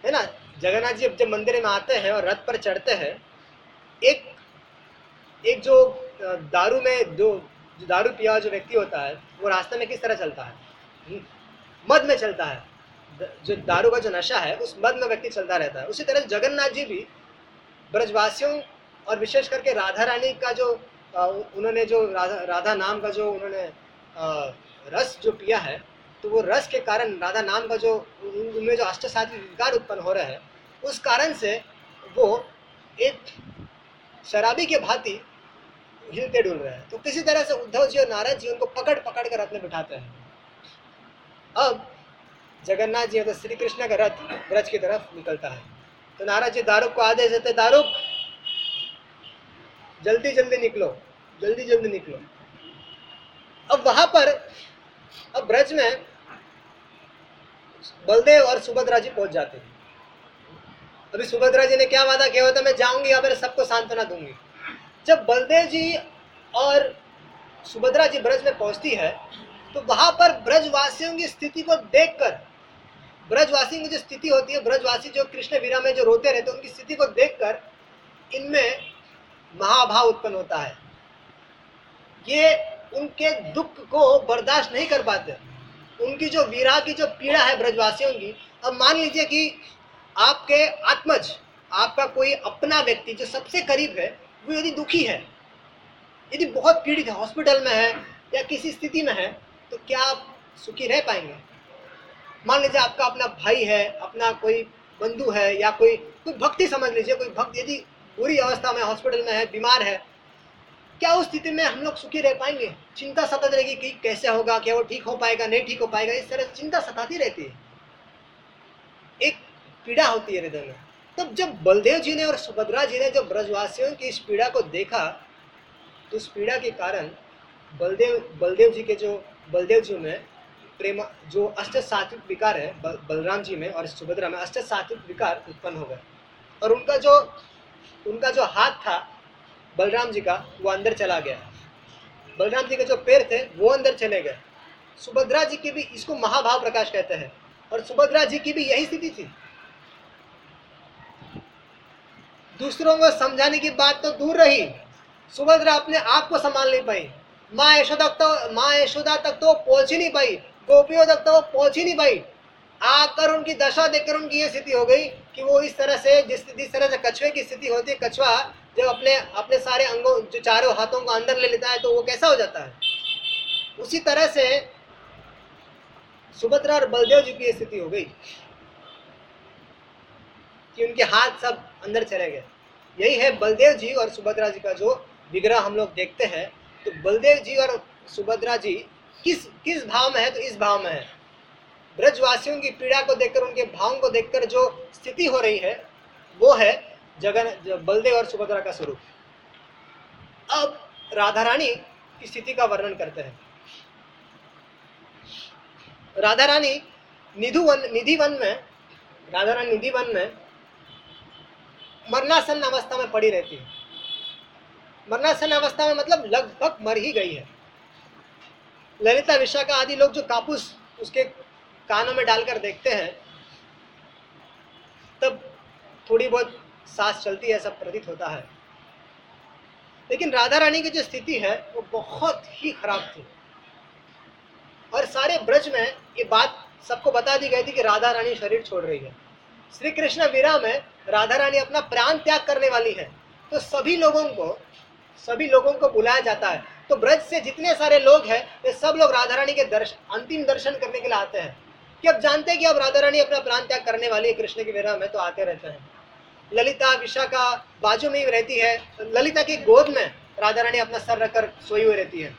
है ना? जगन्नाथ जी जब मंदिर में आते हैं और रथ पर चढ़ते हैं एक एक जो दारू में जो जो दारू पिया हुआ जो व्यक्ति होता है वो रास्ते में किस तरह चलता है? हम्म, मद में चलता है। जो दारू का जो नशा है उस मद में व्यक्ति चलता रहता है। उसी तरह जगन्नाथ जी भी ब्रजवासियों और विशेष करके राधा रानी का जो उन्होंने जो राधा राधा नाम का जो उन्होंने रस जो पिया है तो वो रस के कारण राधा नाम का जो उनमें जो अष्ट सात्विक विकार उत्पन्न हो रहे हैं उस कारण से वो एक शराबी के भांति हिलते डुल रहे हैं। तो किसी तरह से उद्धव जी और नारद जी उनको पकड़ पकड़ कर में बिठाते हैं। अब जगन्नाथ जी मतलब श्री कृष्ण का रथ ब्रज की तरफ़ निकलता है। तो नारद जी, दारुक को आदेश देते दारुक, जल्दी जल्दी निकलो, जल्दी जल्दी निकलो। अब वहाँ पर, अब ब्रज में बलदेव और सुभद्रा जी पहुँच जाते हैं। अभी सुभद्रा जी ने क्या वादा किया होता मैं जाऊँगी या फिर सबको सांत्वना दूँगी। जब बलदेव जी और सुभद्रा जी ब्रज में पहुँचती है तो वहाँ पर ब्रजवासियों की स्थिति को देखकर, ब्रजवासियों की जो स्थिति होती है, ब्रजवासी जो कृष्ण वीरा में जो रोते रहते उनकी स्थिति को देखकर इनमें महाभाव उत्पन्न होता है। ये उनके दुख को बर्दाश्त नहीं कर पाते। उनकी जो वीरा की जो पीड़ा है ब्रजवासियों की, अब मान लीजिए कि आपके आत्मज, आपका कोई अपना व्यक्ति जो सबसे करीब है, वो यदि दुखी है, यदि बहुत पीड़ित है हॉस्पिटल में है या किसी स्थिति में है तो क्या आप सुखी रह पाएँगे? मान लीजिए आपका अपना भाई है, अपना कोई बंधु है या कोई कोई भक्ति समझ लीजिए, कोई भक्त यदि बुरी अवस्था में हॉस्पिटल में है, बीमार है, क्या उस स्थिति में हम लोग सुखी रह पाएँगे? चिंता सतत रहेगी कि कैसे होगा, क्या वो ठीक हो पाएगा, नहीं ठीक हो पाएगा, इस तरह चिंता सताती रहती है। पीड़ा होती है हृदय में। तब जब बलदेव जी ने और सुभद्रा जी ने जब ब्रजवासियों की इस पीड़ा को देखा तो उस पीड़ा के कारण बलदेव बलदेव जी के जो बलदेव जी में प्रेम जो अष्ट सात्विक विकार है बल, बलराम जी में और सुभद्रा में अष्ट सात्विक विकार उत्पन्न हो गए। और उनका जो उनका जो हाथ था बलराम जी का वो अंदर चला गया। बलराम जी के जो पैर थे वो अंदर चले गए। सुभद्रा जी की भी इसको महाभाव प्रकाश कहते हैं। और सुभद्रा जी की भी यही स्थिति थी। दूसरों को समझाने की बात तो दूर रही। सुभद्रा अपने आप को संभाल नहीं पाई। माँ यशोदा तो माँ यशोदा तक तो पहुँच ही नहीं पाई। गोपियों तक तो वो पहुँच ही नहीं पाई। आकर उनकी दशा देखकर उनकी ये स्थिति हो गई कि वो इस तरह से जिस जिस तरह से कछुए की स्थिति होती है, कछुआ जब अपने अपने सारे अंगों जो चारों हाथों को अंदर ले लेता है तो वो कैसा हो जाता है? उसी तरह से सुभद्रा और बलदेव जी की स्थिति हो गई। कि उनके हाथ सब अंदर चले गए। यही है बलदेव जी और सुभद्रा जी का जो विग्रह हम लोग देखते हैं। तो बलदेव जी और सुभद्रा जी किस किस भाव में है? तो इस भाव में है। ब्रजवासियों की पीड़ा को देखकर, उनके भावों को देखकर जो स्थिति हो रही है, वो है जगन, बलदेव और सुभद्रा का स्वरूप। अब राधा रानी की स्थिति का वर्णन करते हैं। राधा रानी निधु वन, निधि वन में, राधा रानी निधि वन में मरनासन अवस्था में पड़ी रहती है। मरनासन अवस्था में मतलब लगभग मर ही गई है। ललिता, विशाखा आदि लोग जो कापूस उसके कानों में डालकर देखते हैं, तब थोड़ी बहुत सांस चलती है, सब प्रतीत होता है। लेकिन राधा रानी की जो स्थिति है, वो बहुत ही खराब थी। और सारे ब्रज में ये बात सबको बता दी गई थी कि राधा रानी शरीर छोड़ रही है। श्री कृष्ण वीरा में राधा रानी अपना प्राण त्याग करने वाली है। तो सभी लोगों को, सभी लोगों को बुलाया जाता है। तो ब्रज से जितने सारे लोग हैं वे सब लोग राधा रानी के दर्शन अंतिम दर्शन करने के लिए आते हैं। कि अब जानते हैं कि अब राधा रानी अपना प्राण त्याग करने वाली है, कृष्ण के विरह में तो आते रहते हैं। ललिता, विशाखा बाजू में ही रहती है। ललिता की गोद में राधा रानी अपना सर रखकर सोई हुई रहती है।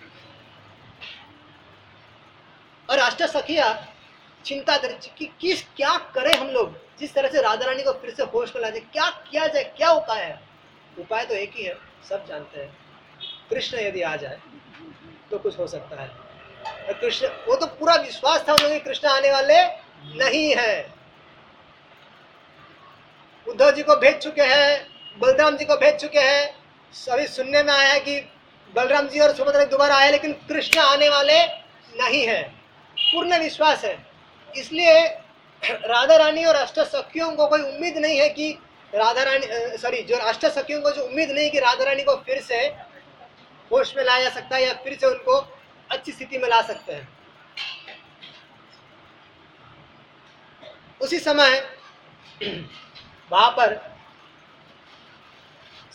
और अष्ट सखिया चिंता कर, कि किस, क्या करें हम लोग? जिस तरह से राधा रानी को फिर से होश में ला जाए क्या किया जाए, क्या उपाय है? उपाय तो एक ही है, सब जानते हैं। कृष्ण यदि आ जाए तो कुछ हो सकता है। और कृष्ण, वो तो पूरा विश्वास था उन्होंने कृष्ण आने वाले नहीं है। उद्धव जी को भेज चुके हैं, बलराम जी को भेज चुके हैं। सभी सुनने में आया है कि बलराम जी और सुभद्रा दोबारा आए, लेकिन कृष्ण आने वाले नहीं है। पूर्ण विश्वास है। इसलिए राधा रानी और अष्ट सखियों को कोई उम्मीद नहीं है कि राधा रानी सॉरी जो अष्ट सखियों को जो उम्मीद नहीं कि राधा रानी को फिर से होश में लाया जा सकता है या फिर से उनको अच्छी स्थिति में ला सकते हैं। उसी समय वहाँ पर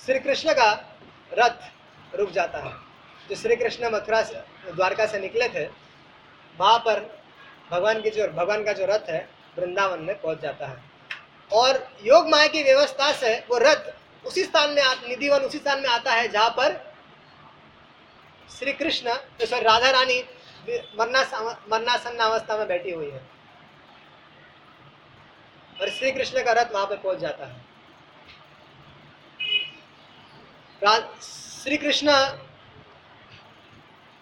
श्री कृष्ण का रथ रुक जाता है। जो श्री कृष्ण मथुरा से, द्वारका से निकले थे, वहाँ पर भगवान की जो भगवान का जो रथ है, वृंदावन में पहुँच जाता है। और योग माया की व्यवस्था से वो रथ उसी स्थान में निधिवन उसी स्थान में आता है, जहाँ पर श्री कृष्ण तो सॉरी, राधा रानी मरना मरनासन्न अवस्था में बैठी हुई है। और श्री कृष्ण का रथ वहाँ पर पहुँच जाता है। श्री कृष्ण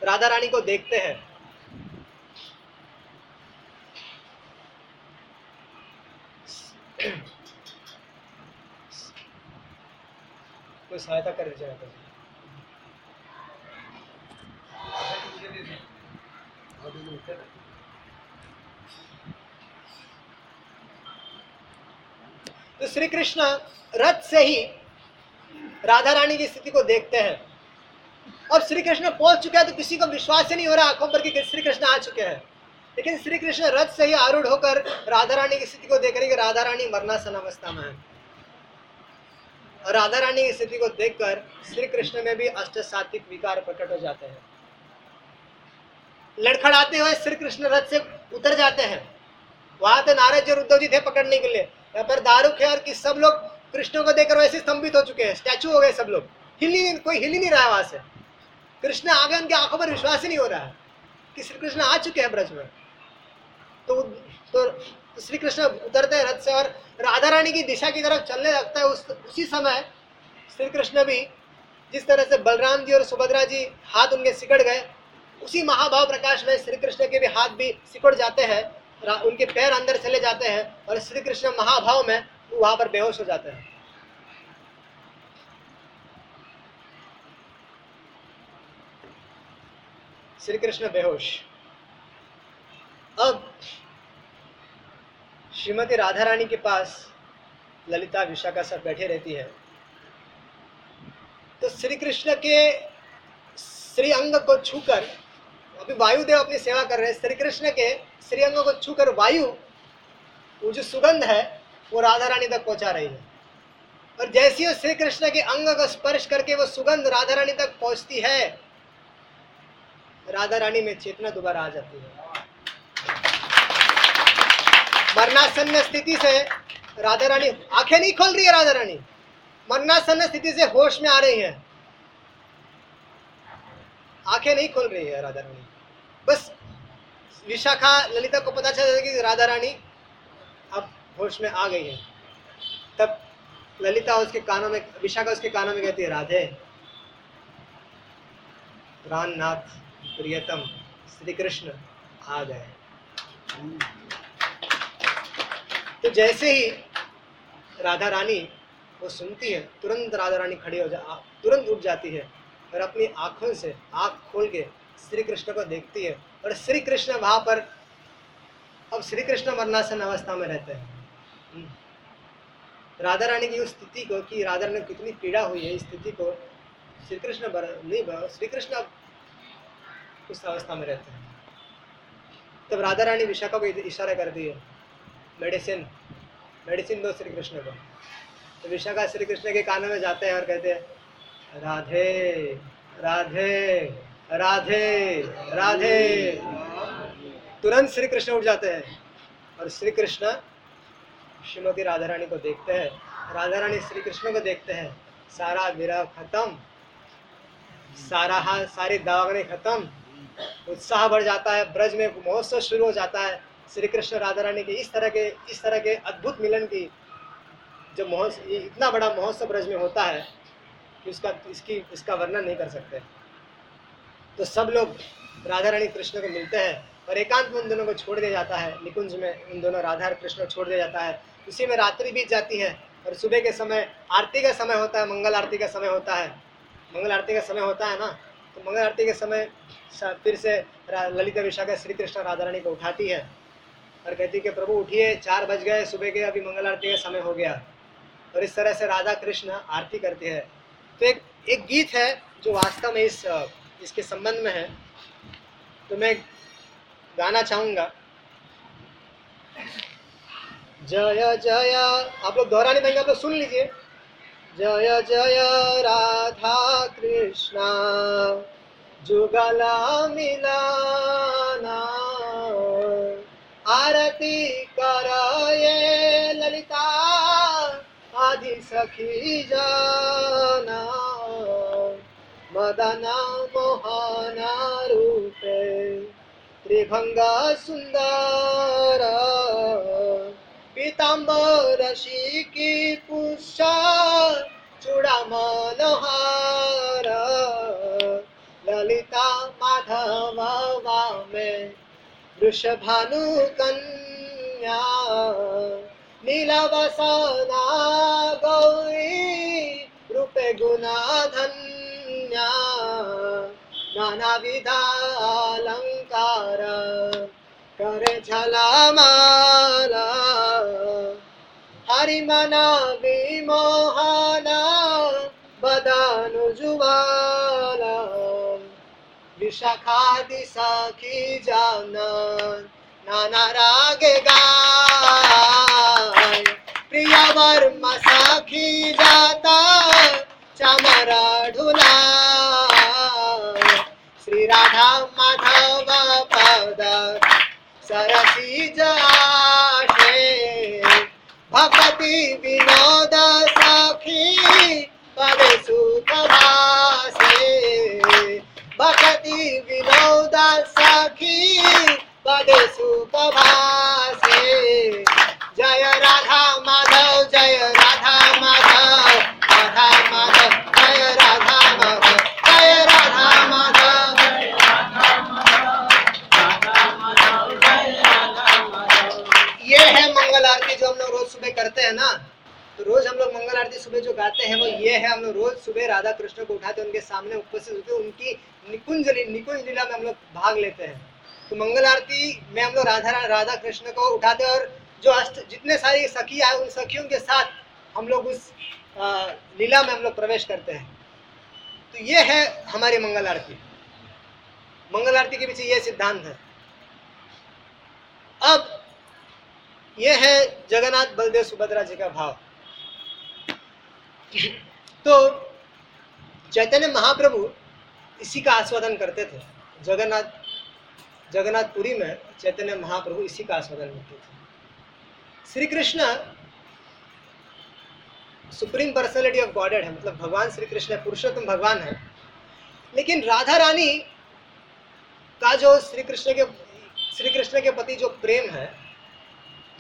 राधा रानी को देखते हैं। कोई सहायता कर दीजिएगा तो श्री कृष्ण रथ से ही राधा रानी की स्थिति को देखते हैं। और श्री कृष्ण पहुँच चुके हैं तो किसी को विश्वास ही नहीं हो रहा आँखों पर कि श्री कृष्ण आ चुके हैं। लेकिन श्री कृष्ण रथ से ही आरूढ़ होकर राधा रानी की स्थिति को देख रहे कि राधा रानी मरनासन अवस्था में है। और राधा रानी की स्थिति को देखकर श्री कृष्ण में भी अष्ट सात्विक विकार प्रकट हो जाते हैं। लड़खड़ाते हुए श्री कृष्ण रथ से उतर जाते हैं। वहाँ तो नारद जी उद्धव जी थे पकड़ने के लिए। यहाँ पर दारुक है और कि सब लोग कृष्ण को देखकर वैसे स्तंभित हो चुके हैं। स्टैचू हो गए सब लोग। हिल ही कोई हिल ही नहीं रहा वहाँ से। कृष्ण आगे उनकी आँखों पर विश्वास ही नहीं हो रहा है कि श्री कृष्ण आ चुके हैं ब्रज में। तो तो श्री कृष्ण उतरते हैं रथ से और राधा रानी की दिशा की तरफ़ चलने लगता है उस उसी समय श्री कृष्ण भी जिस तरह से बलराम जी और सुभद्रा जी हाथ उनके सिकड़ गए, उसी महाभाव प्रकाश में श्री कृष्ण के भी हाथ भी सिकुड़ जाते हैं उनके पैर अंदर चले जाते हैं और श्री कृष्ण महाभाव में वहाँ पर बेहोश हो जाते हैं। श्री कृष्ण बेहोश। अब श्रीमती राधा रानी के पास ललिता विशाखा सब बैठे रहती है। तो श्री कृष्ण के श्री अंग को छूकर, अभी वायुदेव अपनी सेवा कर रहे हैं। श्री कृष्ण के श्री अंग को छूकर वायु, वो जो सुगंध है, वो राधा रानी तक पहुँचा रही है। और जैसी वो श्री कृष्ण के अंग को स्पर्श करके वो सुगंध राधा रानी तक पहुँचती है, राधा रानी में चेतना दोबारा आ जाती है। मरणासन्न स्थिति से राधा रानी, आँखें नहीं खोल रही है राधा रानी? मरणासन्न स्थिति से होश में आ रही है। आँखें नहीं खोल रही है राधा रानी। बस विशाखा ललिता को पता चला कि राधा रानी अब होश में आ गई है। तब ललिता उसके कानों में, विशाखा उसके कानों में कहती है, राधे, प्राणनाथ प्रियतम श्री कृष्ण आ गए। तो जैसे ही राधा रानी वो सुनती है, तुरंत राधा रानी खड़ी हो जा तुरंत उठ जाती है और अपनी आँखों से आँख खोल के श्री कृष्ण को देखती है और श्री कृष्ण वहाँ पर अब श्री कृष्ण मरणासन अवस्था में रहते हैं हम्म। राधा रानी की उस स्थिति को कि राधा रानी कितनी पीड़ा हुई है, इस स्थिति को श्री कृष्ण नहीं श्री कृष्ण उस अवस्था में रहते हैं तब राधा रानी विशाखा को इशारा कर दी है मेडिसिन मेडिसिन दो श्री कृष्ण को। तो विशाखा श्री कृष्ण के कानों में जाते हैं और कहते हैं, राधे राधे राधे राधे। तुरंत श्री कृष्ण उठ जाते हैं और श्री कृष्ण श्रीमती राधा रानी को देखते हैं। राधा रानी श्री कृष्ण को देखते हैं। सारा विरह खत्म। सारा सारी दावने खत्म। उत्साह बढ़ जाता है। ब्रज में महोत्सव शुरू हो जाता है। श्री कृष्ण राधा रानी के इस तरह के, इस तरह के अद्भुत मिलन की जब महोत्सव इतना बड़ा महोत्सव ब्रज में होता है कि उसका, इसकी, इसका वर्णन नहीं कर सकते। तो सब लोग राधा रानी कृष्ण को मिलते हैं और एकांत में उन दोनों को छोड़ दिया जाता है। निकुंज में उन दोनों, राधा और कृष्ण को छोड़ दिया जाता है। उसी में रात्रि बीत जाती है और सुबह के समय, आरती का समय होता है, मंगल आरती का समय होता है। मंगल आरती का समय होता है ना? तो मंगल आरती के समय फिर से ललिता विशाखा श्री कृष्ण राधा रानी को उठाती है। और कहती कि प्रभु उठिए, चार बज गए, सुबह के अभी मंगल आरती का समय हो गया। और इस तरह से राधा कृष्ण आरती करते हैं। तो एक एक गीत है जो वास्तव में इस, इसके संबंध में है। तो मैं गाना चाहूँगा। जय जय, आप लोग दोहराने देंगे, आप लोग सुन लीजिए। जय जय, राधा कृष्णा, जुगला मिलाना। आरती कर ललिता, आदि सखी जाना। मदना मोहना रूपे, त्रिभंग सुंदर। पीताम्बर की पुषा चूड़ा मनोहार ललिता माधव में వృషభాను కన్యా నీలవసనా గౌరీ రూపే గుణధన్యా নানাবিধালঙ্কার করে ঝলামালা। হরিমনা বিমোহানা বদানু জুবা विशाखादि सखी जानन, नाना रागे गाय प्रिय वर्म सखी जाता चमरा ढुला श्री राधा माधव पद सरसी जाशे भक्ति विनोद सखी पद सुख भासे भक्ति विनोद सखी, पद सुख भासे जय राधा माधव, जय राधा माधव राधा माधव, जय राधा माधव, जय राधा माधव। ये है मंगल आरती जो हम लोग रोज सुबह करते हैं ना मंगल आरती सुबह जो गाते हैं वो ये है। हम लोग रोज सुबह राधा कृष्ण को उठाते हैं, उनके सामने उपस्थित होते उनकी निकुंज निकुंज लीला में हम लोग भाग लेते हैं। तो मंगल आरती में हम लोग राधा राधा कृष्ण को उठाते हैं और जो अष्ट जितने सारी सखी आए, उन सखियों के साथ हम लोग उस लीला में हम लोग प्रवेश करते हैं। तो ये है हमारी मंगल आरती। मंगल आरती के पीछे ये सिद्धांत है। अब ये है जगन्नाथ बलदेव सुभद्रा जी का भाव। तो चैतन्य महाप्रभु इसी का आस्वादन करते थे। जगन्नाथ, जगन्नाथपुरी में चैतन्य महाप्रभु इसी का आस्वादन करते थे। Shri Krishna supreme personality of godhead है मतलब भगवान श्री कृष्ण पुरुषोत्तम भगवान है। लेकिन राधा रानी का जो श्री कृष्ण के श्री कृष्ण के प्रति जो प्रेम है,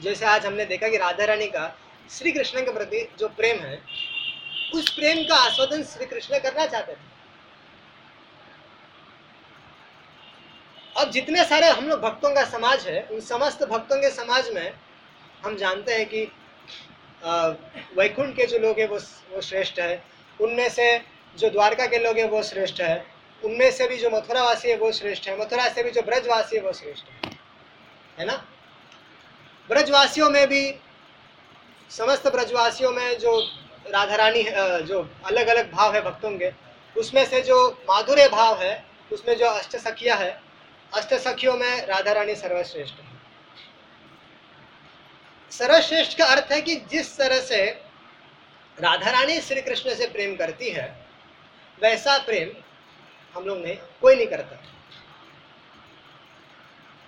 जैसे आज हमने देखा कि राधा रानी का श्री कृष्ण के प्रति जो प्रेम है उस प्रेम का आस्वादन श्री कृष्ण करना चाहते थे। अब जितने सारे हम लोग भक्तों का समाज है, उन समस्त भक्तों के समाज में हम जानते हैं कि वैकुंठ के जो लोग हैं वो वो श्रेष्ठ है। उनमें से जो द्वारका के लोग हैं वो श्रेष्ठ है। उनमें से भी जो मथुरावासी है वो श्रेष्ठ है। मथुरा से भी जो ब्रजवासी है वो श्रेष्ठ है। है ना? ब्रजवासियों में भी, समस्त ब्रजवासियों में जो राधा रानी जो अलग अलग भाव है भक्तों के, उसमें से जो माधुर्य भाव है, उसमें जो अष्ट सखिया है अष्ट सखियों में राधा रानी सर्वश्रेष्ठ है। सर्वश्रेष्ठ का अर्थ है कि जिस तरह से राधा रानी श्री कृष्ण से प्रेम करती है, वैसा प्रेम हम लोग नहीं, कोई नहीं करता।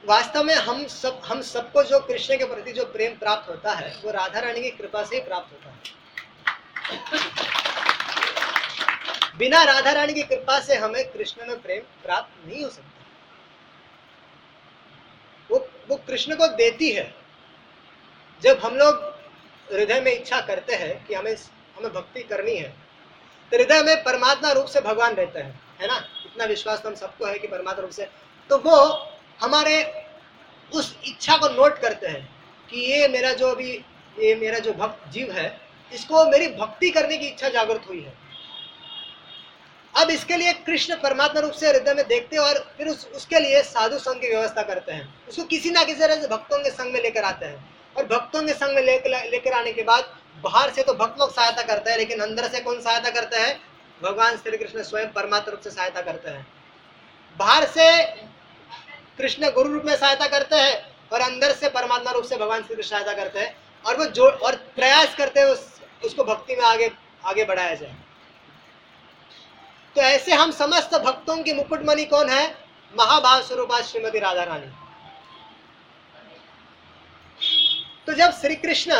वास्तव में हम सब, हम सबको जो कृष्ण के प्रति जो प्रेम प्राप्त होता है, वो राधा रानी की कृपा से ही प्राप्त होता है। बिना राधा रानी की कृपा से हमें कृष्ण में प्रेम प्राप्त नहीं हो सकता। वो वो कृष्ण को देती है। जब हम लोग हृदय में इच्छा करते हैं कि हमें हमें भक्ति करनी है तो हृदय में परमात्मा रूप से भगवान रहते हैं, है ना? इतना विश्वास तो हम सबको है कि परमात्मा रूप से। तो वो हमारे उस इच्छा को नोट करते हैं कि ये मेरा जो अभी, ये मेरा जो भक्त जीव है इसको मेरी भक्ति करने की इच्छा जागृत हुई है। अब इसके लिए कृष्ण परमात्मा रूप से हृदय में देखते हैं और फिर उस, उसके लिए साधु संघ की व्यवस्था करते हैं। उसको किसी ना किसी तरह से भक्तों के संग में लेकर आते हैं। और भक्तों के संग में लेकर लेकर आने के बाद बाहर से तो भक्त लोग सहायता करते हैं लेकिन अंदर से कौन सहायता करते हैं? भगवान श्री कृष्ण स्वयं परमात्मा रूप से सहायता करते हैं। बाहर से कृष्ण गुरु रूप में सहायता करते हैं और अंदर से परमात्मा रूप से भगवान श्री कृष्ण सहायता करते हैं। और वो जो और प्रयास करते हैं उस, उसको भक्ति में आगे आगे बढ़ाया जाए। तो ऐसे हम समस्त भक्तों की मुकुटमणि कौन है? महाभाव स्वरूपा श्रीमती राधा रानी। तो जब श्री कृष्ण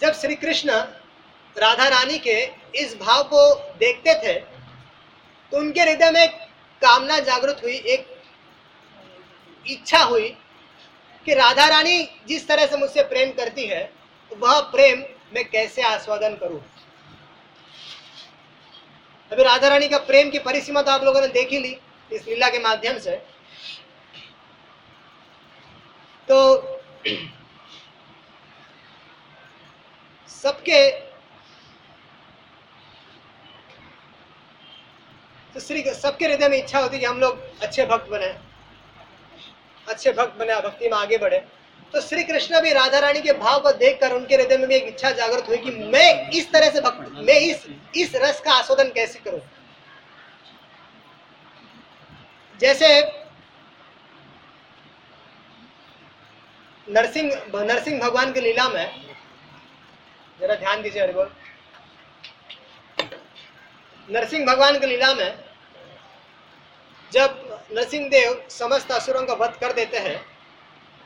जब श्री कृष्ण राधा रानी के इस भाव को देखते थे तो उनके हृदय में कामना जागृत हुई, एक इच्छा हुई कि राधा रानी जिस तरह से मुझसे प्रेम करती है, वह प्रेम मैं कैसे आस्वादन करूँ? अभी राधा रानी का प्रेम की परिसीमा तो आप लोगों ने देखी ली इस लीला के माध्यम से। तो सबके तो श्री सबके हृदय में इच्छा होती है कि हम लोग अच्छे भक्त बने। अच्छे भक्त बने भक्ति में आगे बढ़े। तो श्री कृष्ण भी राधा रानी के भाव को देखकर उनके हृदय में भी एक इच्छा जागृत हुई कि मैं इस तरह से भक्त, मैं इस इस रस का आस्वादन कैसे करूँ? जैसे नरसिंह नरसिंह भगवान की लीला में, जरा ध्यान दीजिए हरिबोल नरसिंह भगवान की लीला में जब नरसिंह देव समस्त असुरों का वध कर देते हैं।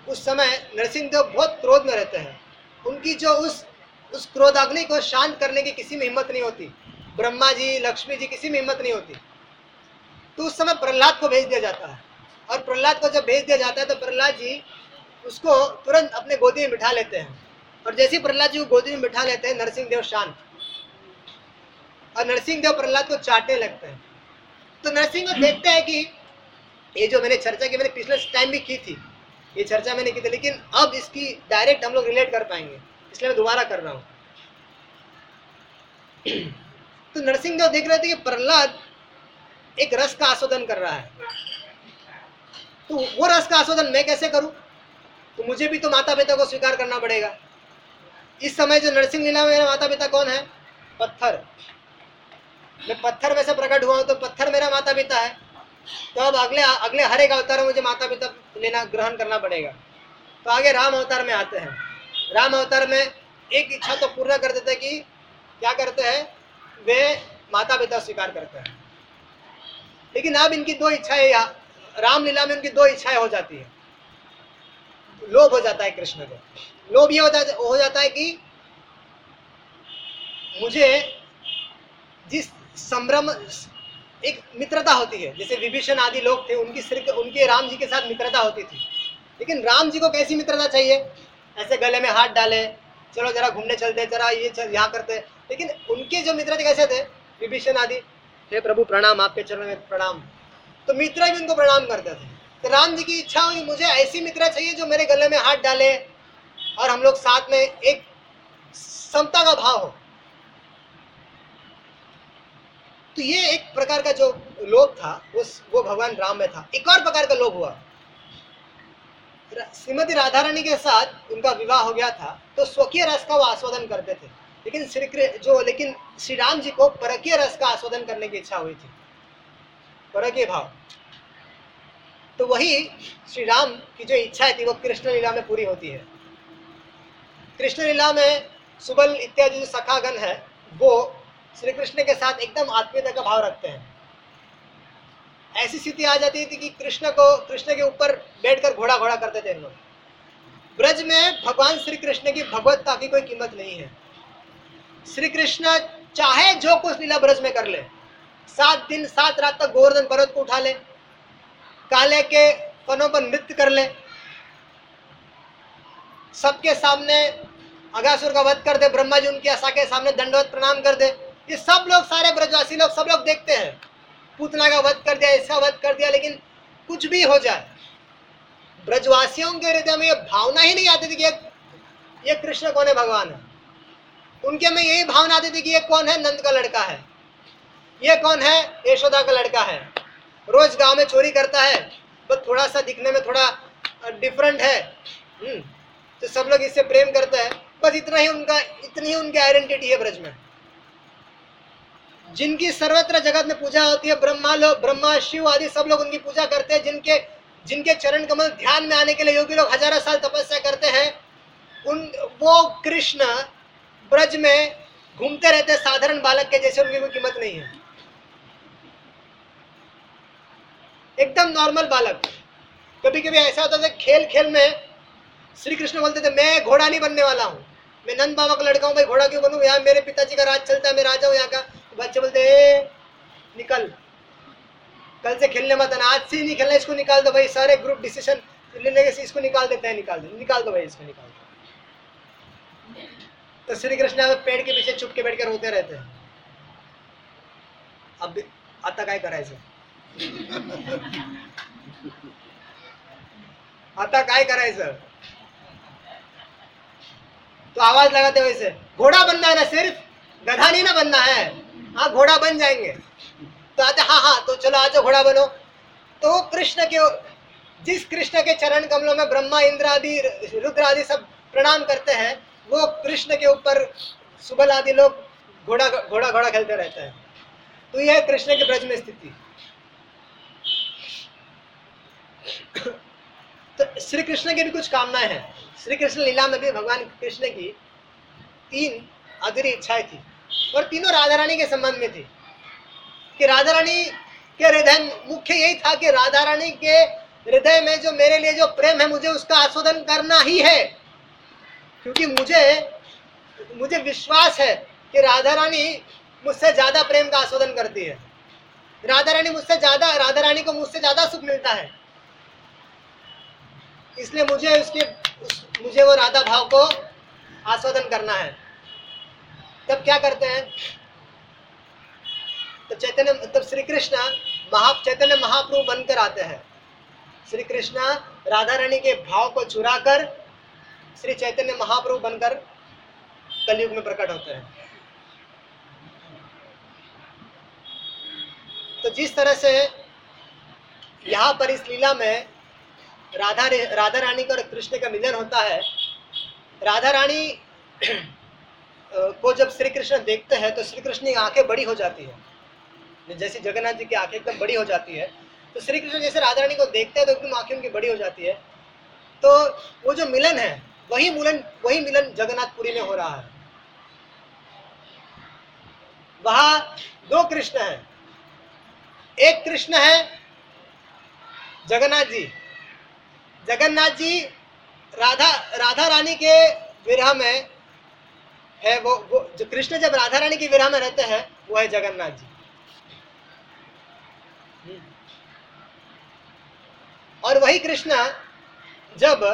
उस समय नरसिंह देव बहुत क्रोध में रहते हैं। उनकी जो उस उस क्रोधाग्नि को शांत करने की किसी में हिम्मत नहीं होती। ब्रह्मा जी, लक्ष्मी जी किसी में हिम्मत नहीं होती। तो उस समय प्रहलाद को भेज दिया जाता है। और प्रहलाद को जब भेज दिया जाता है तो प्रहलाद जी उसको तुरंत अपने गोदी में बिठा लेते हैं। और जैसे ही प्रहलाद जी को गोदी में बिठा लेते हैं नरसिंह देव शांत। और नरसिंह देव प्रहलाद को चाटने लगते हैं। तो नरसिंह देखते हैं कि ये जो मैंने चर्चा की, मैंने पिछले टाइम भी की थी। ये चर्चा मैंने की थी, लेकिन अब इसकी डायरेक्ट हम लोग रिलेट कर पाएँगे। इसलिए मैं दोबारा कर रहा हूँ। तो नरसिंह देव देख रहे थे कि प्रहलाद एक रस का आस्वादन कर रहा है। तो वो रस का आस्वादन मैं कैसे करूँ? तो मुझे भी तो माता पिता को स्वीकार करना पड़ेगा। इस समय जो नरसिंह लीला में मेरा माता पिता कौन है? पत्थर। मैं पत्थर में से प्रकट हुआ हूँ तो पत्थर मेरा माता पिता है। तो अब अगले अगले हर एक अवतार मुझे माता पिता लेना ग्रहण करना पड़ेगा। तो आगे राम अवतार में आते हैं। राम अवतार में एक इच्छा तो पूर्ण कर देते कि क्या करते हैं? वे माता पिता स्वीकार करते हैं। लेकिन अब इनकी दो इच्छाएँ राम लीला में उनकी दो इच्छाएँ हो जाती है। लोभ हो जाता है कृष्ण को। लोभ ये हो जाता है कि मुझे जिस संभ्रम एक मित्रता होती है। जैसे विभीषण आदि लोग थे, उनकी श्री उनके राम जी के साथ मित्रता होती थी। लेकिन राम जी को कैसी मित्रता चाहिए? ऐसे गले में हाथ डाले, चलो जरा घूमने चलते, जरा ये चल, यहाँ करते। लेकिन उनके जो मित्र थे, कैसे थे? विभीषण आदि। हे प्रभु, प्रणाम, आपके चरण में प्रणाम। तो मित्र भी उनको प्रणाम करते थे। तो राम जी की इच्छा हुई, मुझे ऐसी मित्र चाहिए जो मेरे गले में हाथ डाले और हम लोग साथ में एक समता का भाव हो। तो ये एक प्रकार का जो लोभ था वो वो भगवान राम में था। एक और प्रकार का लोभ हुआ। श्रीमती राधा रानी के साथ उनका विवाह हो गया था तो स्वकीय रस का वो आस्वादन करते थे। लेकिन श्री जो, लेकिन श्री राम जी को परकीय रस का आस्वादन करने की इच्छा हुई थी। परकीय भाव। तो वही श्री राम की जो इच्छा थी, वो कृष्ण लीला में पूरी होती है। कृष्ण लीला में सुबल इत्यादि जो सखागण है, वो श्री कृष्ण के साथ एकदम आत्मीयता का भाव रखते हैं। ऐसी स्थिति आ जाती थी कि कृष्ण को, कृष्ण के ऊपर बैठकर घोड़ा घोड़ा करते थे लोग। ब्रज में भगवान श्री कृष्ण की भगवत्ता की कोई कीमत नहीं है। श्री कृष्ण चाहे जो कुछ लीला ब्रज में कर ले, सात दिन, सात रात तक गोवर्धन पर्वत को उठा ले, काले के फनों पर नृत्य कर ले, सबके सामने अगासुर का वध कर दे, ब्रह्मा जी उनकी आशा के सामने दंडवत प्रणाम कर दे ये सब लोग सारे ब्रजवासी लोग सब लोग देखते हैं। पूतना का वध कर दिया इसका वध कर दिया लेकिन कुछ भी हो जाए। ब्रजवासियों के हृदय में ये भावना ही नहीं आती थी कि ये, ये कृष्ण कौन है भगवान है? उनके में यही भावना आती थी कि ये कौन है नंद का लड़का है? ये कौन है यशोदा का लड़का है? रोज गाँव में चोरी करता है बस थोड़ा सा दिखने में थोड़ा डिफरेंट है। हम्म, तो सब लोग इससे प्रेम करते हैं। बस इतना ही उनका इतनी ही उनकी आइडेंटिटी है ब्रज में। जिनकी सर्वत्र जगत में पूजा होती है, ब्रह्मा लोग, ब्रह्मा, शिव आदि सब लोग उनकी पूजा करते हैं, जिनके जिनके चरण कमल ध्यान में आने के लिए योगी लोग हज़ारों साल तपस्या करते हैं, उन, वो कृष्ण ब्रज में घूमते रहते साधारण बालक के जैसे, उनकी कोई कीमत नहीं है। एकदम नॉर्मल बालक। कभी कभी ऐसा होता था, खेल खेल में श्री कृष्ण बोलते थे, मैं घोड़ा नहीं बनने वाला हूँ। मैं नंद बाबा का लड़का हूँ, भाई घोड़ा क्यों बनू? यहाँ मेरे पिताजी का राज चलता है, मैं राजा हूँ यहाँ का। बच्चे बोलते निकल। कल से खेलने मत आना। आज से ही नहीं खेलना, इसको निकाल दो भाई। सारे ग्रुप डिसीज़न लेने से इसको निकाल देते हैं, निकाल दो निकाल दो भाई, इसको निकाल दो। तो श्री कृष्ण पेड़ के पीछे चुप के बैठ के रोते रहते हैं। अब आता काय करायचं? आता काय करायचं? तो आवाज़ लगाते वैसे, घोड़ा बनना है ना सिर्फ़, गधा नहीं ना बनना है। हाँ घोड़ा बन जाएँगे। तो आते हाँ हाँ तो चलो आज घोड़ा बनो। तो कृष्ण के, जिस कृष्ण के चरण कमलों में ब्रह्मा, इंद्र आदि, रुद्र आदि सब प्रणाम करते हैं, वो कृष्ण के ऊपर सुबल आदि लोग घोड़ा घोड़ा घोड़ा खेलते रहते हैं। तो यह है कृष्ण के ब्रज में स्थिति। तो श्री कृष्ण की भी कुछ कामनाएँ हैं। श्री कृष्ण लीला में भी भगवान कृष्ण की तीन अधूरी इच्छाएँ थी। और तीनों राधा रानी के संबंध में थी। कि राधा रानी के हृदय, मुख्य यही था कि राधा रानी के हृदय में जो मेरे लिए जो प्रेम है, मुझे उसका आस्वादन करना ही है। क्योंकि मुझे मुझे विश्वास है कि राधा रानी मुझसे ज़्यादा प्रेम का आस्वादन करती है। राधा रानी मुझसे ज़्यादा राधा रानी को मुझसे ज़्यादा सुख मिलता है। इसलिए मुझे उसके मुझे वो राधा भाव को आस्वादन करना है। तब क्या करते हैं? तो चैतन्य, तब श्री कृष्ण महा, चैतन्य महाप्रभु बनकर आते हैं। श्री कृष्ण राधा रानी के भाव को चुरा कर श्री चैतन्य महाप्रभु बनकर कलयुग में प्रकट होते हैं। तो जिस तरह से यहाँ पर इस लीला में राधा राधा रानी का और कृष्ण का मिलन होता है, राधा रानी को जब श्री कृष्ण देखते हैं तो श्री कृष्ण की आँखें बड़ी हो जाती है। जैसे जगन्नाथ जी की आँखें एकदम बड़ी हो जाती है तो श्री कृष्ण जैसे राधा रानी को देखते हैं तो एकदम आँखें उनकी बड़ी हो जाती है। तो वो जो मिलन है, वही मिलन वही मिलन जगन्नाथपुरी में हो रहा है। वहाँ दो कृष्ण है। एक कृष्ण है जगन्नाथ जी। जगन्नाथ जी राधा राधा रानी के विरह में है वो वो जो कृष्ण जब राधा रानी की विरह में रहते हैं वो है जगन्नाथ जी। हम्म। और वही कृष्ण जब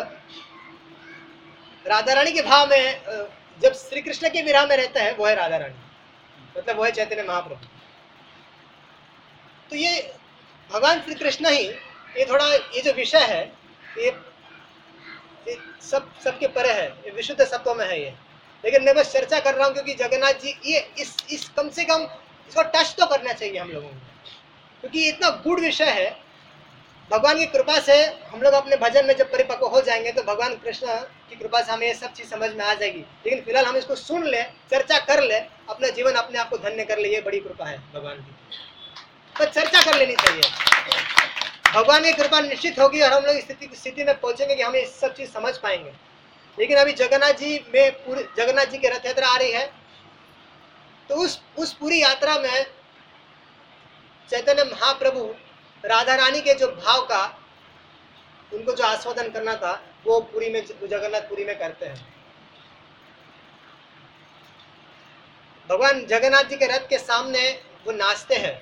राधा रानी के भाव में जब श्री कृष्ण के विरह में रहता है वो है राधा रानी। मतलब वो है चैतन्य महाप्रभु। तो ये भगवान श्री कृष्ण ही ये थोड़ा ये जो विषय है ये, ये सब सबके परे है ये विशुद्ध सत्व में है ये। लेकिन मैं बस चर्चा कर रहा हूँ क्योंकि जगन्नाथ जी, ये इस इस कम से कम इसको टच तो करना चाहिए हम लोगों को। क्योंकि ये इतना गुड विषय है। भगवान की कृपा से हम लोग अपने भजन में जब परिपक्व हो जाएँगे तो भगवान कृष्ण की कृपा से हमें ये सब चीज़ समझ में आ जाएगी। लेकिन फ़िलहाल हम इसको सुन ले, चर्चा कर ले, अपना जीवन अपने आप को धन्य कर ले, ये बड़ी कृपा है भगवान की। तो चर्चा कर लेनी चाहिए। भगवान की कृपा निश्चित होगी और हम लोग स्थिति स्थिति में पहुँचेंगे कि हम ये सब चीज़ समझ पाएँगे। लेकिन अभी जगन्नाथ जी में पूरी जगन्नाथ जी की रथ यात्रा आ रही है तो उस उस पूरी यात्रा में चैतन्य महाप्रभु राधा रानी के जो भाव का, उनको जो आस्वादन करना था, वो पूरी में जगन्नाथपुरी में करते हैं। भगवान जगन्नाथ जी के रथ के सामने वो नाचते हैं।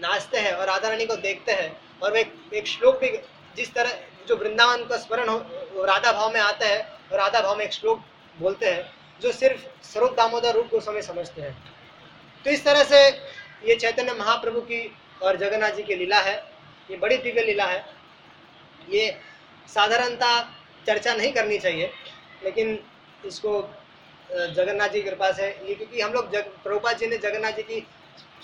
नाचते हैं और राधा रानी को देखते हैं और वो एक श्लोक भी जिस तरह जो वृंदावन का स्मरण हो राधा भाव में आता है, और राधा भाव में एक श्लोक बोलते हैं, जो सिर्फ़ स्वरूप दामोदर रूप गोस्वामी समझते हैं। तो इस तरह से ये चैतन्य महाप्रभु की और जगन्नाथ जी की लीला है, ये बड़ी दिव्य लीला है। ये साधारणता चर्चा नहीं करनी चाहिए, लेकिन इसको जगन्नाथ जी की कृपा से, ये क्योंकि हम लोग जग, प्रभुपाद जी ने जगन्नाथ जी की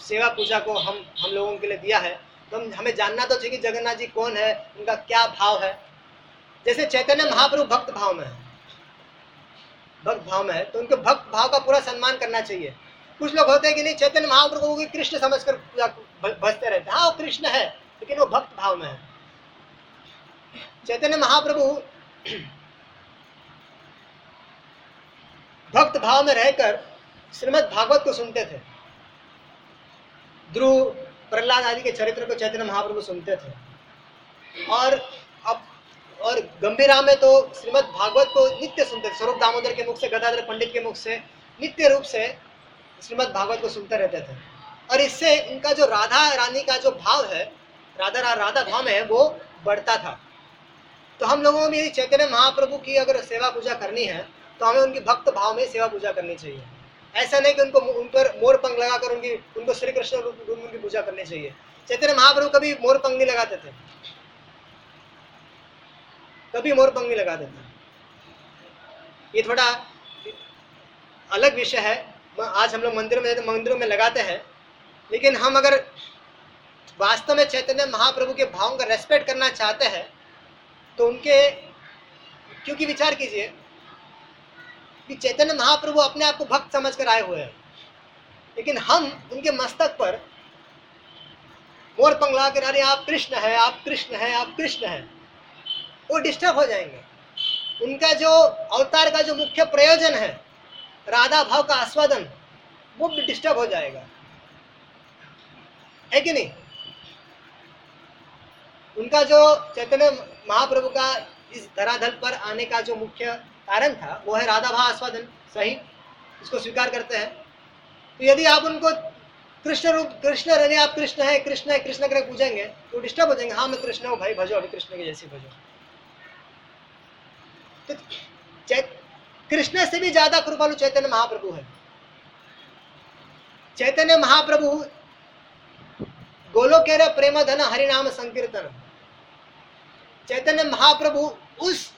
सेवा पूजा को हम हम लोगों के लिए दिया है। तो हम जानना तो चाहिए कि जगन्नाथ जी कौन है, उनका क्या भाव है। जैसे चैतन्य महाप्रभु भक्त भाव में है। भक्त भाव में है तो उनके भक्त भाव का पूरा सम्मान करना चाहिए। कुछ लोग होते हैं कि नहीं, चैतन्य महाप्रभु को कृष्ण समझ कर भजते रहते हाँ वो कृष्ण है, लेकिन वो भक्त भाव में है। चैतन्य महाप्रभु भक्त भाव में रहकर श्रीमद् भागवत को सुनते थे। ध्रुव प्रहलाद आदि के चरित्र को चैतन्य महाप्रभु सुनते थे। और अब, और गंभीरा में तो श्रीमद् भागवत को नित्य सुनते थे, स्वरूप दामोदर के मुख से, गदाधर पंडित के मुख से, नित्य रूप से श्रीमद् भागवत को सुनते रहते थे। और इससे इनका जो राधा रानी का जो भाव है, राधा रा- राधा भाव है, वो बढ़ता था। तो हम लोगों में यदि चैतन्य महाप्रभु की अगर सेवा पूजा करनी है तो हमें उनकी भक्त भाव में सेवा पूजा करनी चाहिए। ऐसा नहीं कि उनको उन पर मोर पंख लगाकर उनकी, उनको श्री कृष्ण रूप उनकी पूजा करनी चाहिए। चैतन्य महाप्रभु कभी मोर पंख नहीं लगाते थे। कभी मोर पंख नहीं लगाते थे। ये थोड़ा अलग विषय है। आज हम लोग मंदिरों में मंदिरों में लगाते हैं। लेकिन हम अगर वास्तव में चैतन्य महाप्रभु के भावों का रेस्पेक्ट करना चाहते हैं तो उनके, क्योंकि विचार कीजिए कि चैतन्य महाप्रभु अपने आप को भक्त समझ कर आए हुए हैं। लेकिन हम उनके मस्तक पर मोर पंगला कर, अरे, आप कृष्ण है, आप कृष्ण है, आप कृष्ण है। वो डिस्टर्ब हो जाएँगे। उनका जो अवतार का जो मुख्य प्रयोजन है, राधा भाव का आस्वादन, वो भी डिस्टर्ब हो जाएगा। है कि नहीं? उनका जो चैतन्य महाप्रभु का इस धराधल पर आने का जो मुख्य कारण था, वो है राधा भाव आस्वादन सही, इसको स्वीकार करते हैं। तो यदि आप उनको कृष्ण रूप, कृष्ण रहने आप कृष्ण है कृष्ण है, कृष्ण करके पूजेंगे तो डिस्टर्ब हो जाएँगे हाँ मैं कृष्ण हूँ भाई, भजो, अभी कृष्ण के जैसे भजो। तो कृष्ण से भी ज़्यादा कृपालु चैतन्य महाप्रभु है। चैतन्य महाप्रभु, गोलोकेर प्रेम धन हरिनाम संकीर्तन। चैतन्य महाप्रभु उस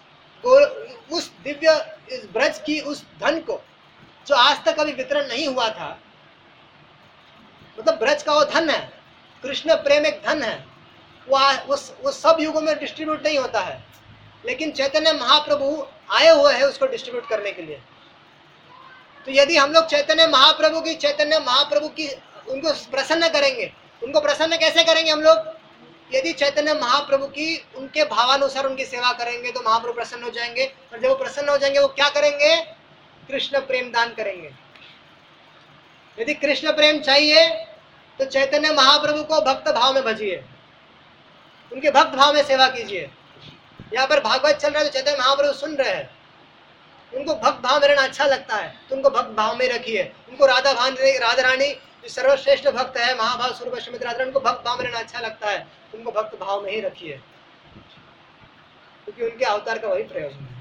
गो- उस दिव्य, इस ब्रज की उस धन को, जो आज तक अभी वितरण नहीं हुआ था मतलब ब्रज का वो धन है, कृष्ण प्रेम एक धन है, वो वो वो सब युगों में डिस्ट्रीब्यूट नहीं होता है, लेकिन चैतन्य महाप्रभु आए हुए हैं उसको डिस्ट्रीब्यूट करने के लिए। तो यदि हम लोग चैतन्य महाप्रभु की, चैतन्य महाप्रभु की उनको प्रसन्न करेंगे, उनको प्रसन्न कैसे करेंगे हम लोग? यदि चैतन्य महाप्रभु की उनके भावानुसार उनकी सेवा करेंगे तो महाप्रभु प्रसन्न हो जाएँगे। और जब वो प्रसन्न हो जाएँगे, वो क्या करेंगे? कृष्ण प्रेम दान करेंगे। यदि कृष्ण प्रेम चाहिए तो चैतन्य महाप्रभु को भक्त भाव में भजिए। उनके भक्त भाव में सेवा कीजिए। यहाँ पर भागवत चल रहा है तो चैतन्य महाप्रभु सुन रहे हैं। उनको भक्त भाव में रहना अच्छा लगता है। तो उनको भक्त भाव में रखिए। उनको राधा भान राधा रानी जो सर्वश्रेष्ठ भक्त है महाभाव स्वरूप श्रीमती उनको भक्त भाव में रहना अच्छा लगता है उनको भक्त भाव में ही रखिए। क्योंकि उनके अवतार का वही प्रयोजन है।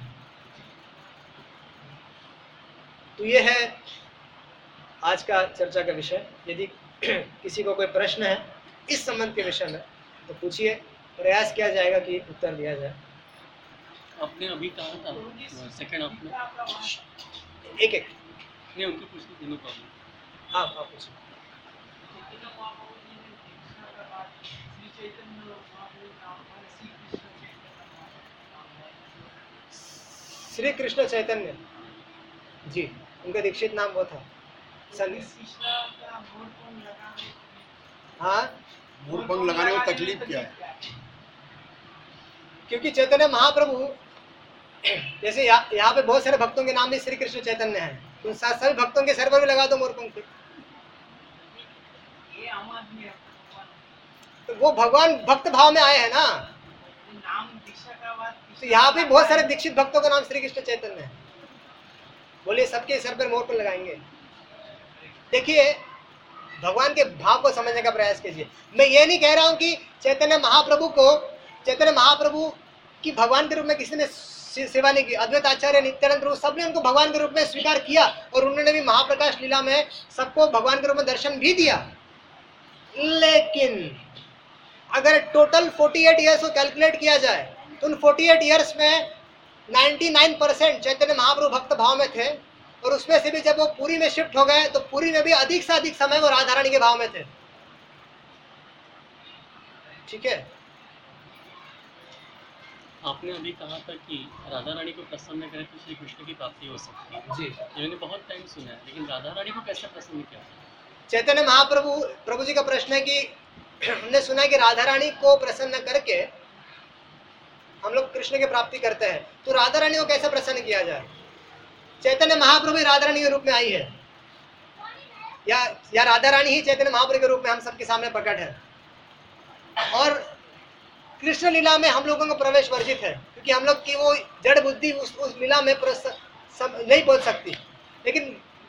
तो ये है आज का चर्चा का विषय। यदि किसी को कोई प्रश्न है इस संबंध के विषय में तो पूछिए। प्रयास किया जाएगा कि उत्तर दिया जाए। आपने अभी कहा था सेकंड हाफ़ में। एक एक नहीं उनको पूछने हाँ हाँ पूछिए। श्री कृष्ण चैतन्य। जी उनका दीक्षित नाम वो था। हाँ? मूर्पंग लगाने में तकलीफ़ क्या है? क्योंकि चैतन्य महाप्रभु जैसे यहाँ यहाँ पे बहुत सारे भक्तों के नाम भी श्री कृष्ण चैतन्य है। तो सा- सभी भक्तों के सर पर भी लगा दो मोर पंख तो वो भगवान भक्त भाव में आए हैं ना? तो यहाँ पे बहुत सारे दीक्षित भक्तों का नाम श्री कृष्ण चैतन्य है। बोलिए, सबके सर पर मोर पर लगाएँगे। देखिए, भगवान के भाव को समझने का प्रयास कीजिए। मैं ये नहीं कह रहा हूँ कि चैतन्य महाप्रभु को, चैतन्य महाप्रभु की भगवान के रूप में किसी ने सेवा नहीं की। अद्वैत आचार्य, नित्यानंद प्रभु, सबने उनको भगवान के रूप में स्वीकार किया और उन्होंने भी महाप्रकाश लीला में सबको भगवान के रूप में दर्शन भी दिया। लेकिन अगर टोटल 48 इयर्स को कैलकुलेट किया जाए तो उन 48 इयर्स में 99 परसेंट चैतन्य महाप्रभु भक्त भाव में थे और उसमें से भी जब वो पूरी में शिफ्ट हो गए तो पूरी में भी अधिक से अधिक समय वो राधा रानी के भाव में थे। ठीक है? आपने अभी कहा था कि राधा रानी को प्रसन्न करें तो श्री कृष्ण की प्राप्ति हो सकती है। जी। ये मैंने बहुत टाइम सुना है लेकिन राधा रानी को कैसे प्रसन्न किया? चैतन्य महाप्रभु प्रभु जी का प्रश्न है कि हमने सुना है कि राधा रानी को प्रसन्न करके हम लोग कृष्ण की प्राप्ति करते हैं। तो राधा रानी को कैसे प्रसन्न किया जाए? चैतन्य महाप्रभु राधा रानी के रूप में आई है। या या राधा रानी ही चैतन्य महाप्रभु के रूप में हम सबके सामने प्रकट है। और कृष्ण लीला में हम लोगों को प्रवेश वर्जित है, क्योंकि हम लोग की वो जड़ बुद्धि उस उस लीला में सब नहीं पहुँच सकती। लेकिन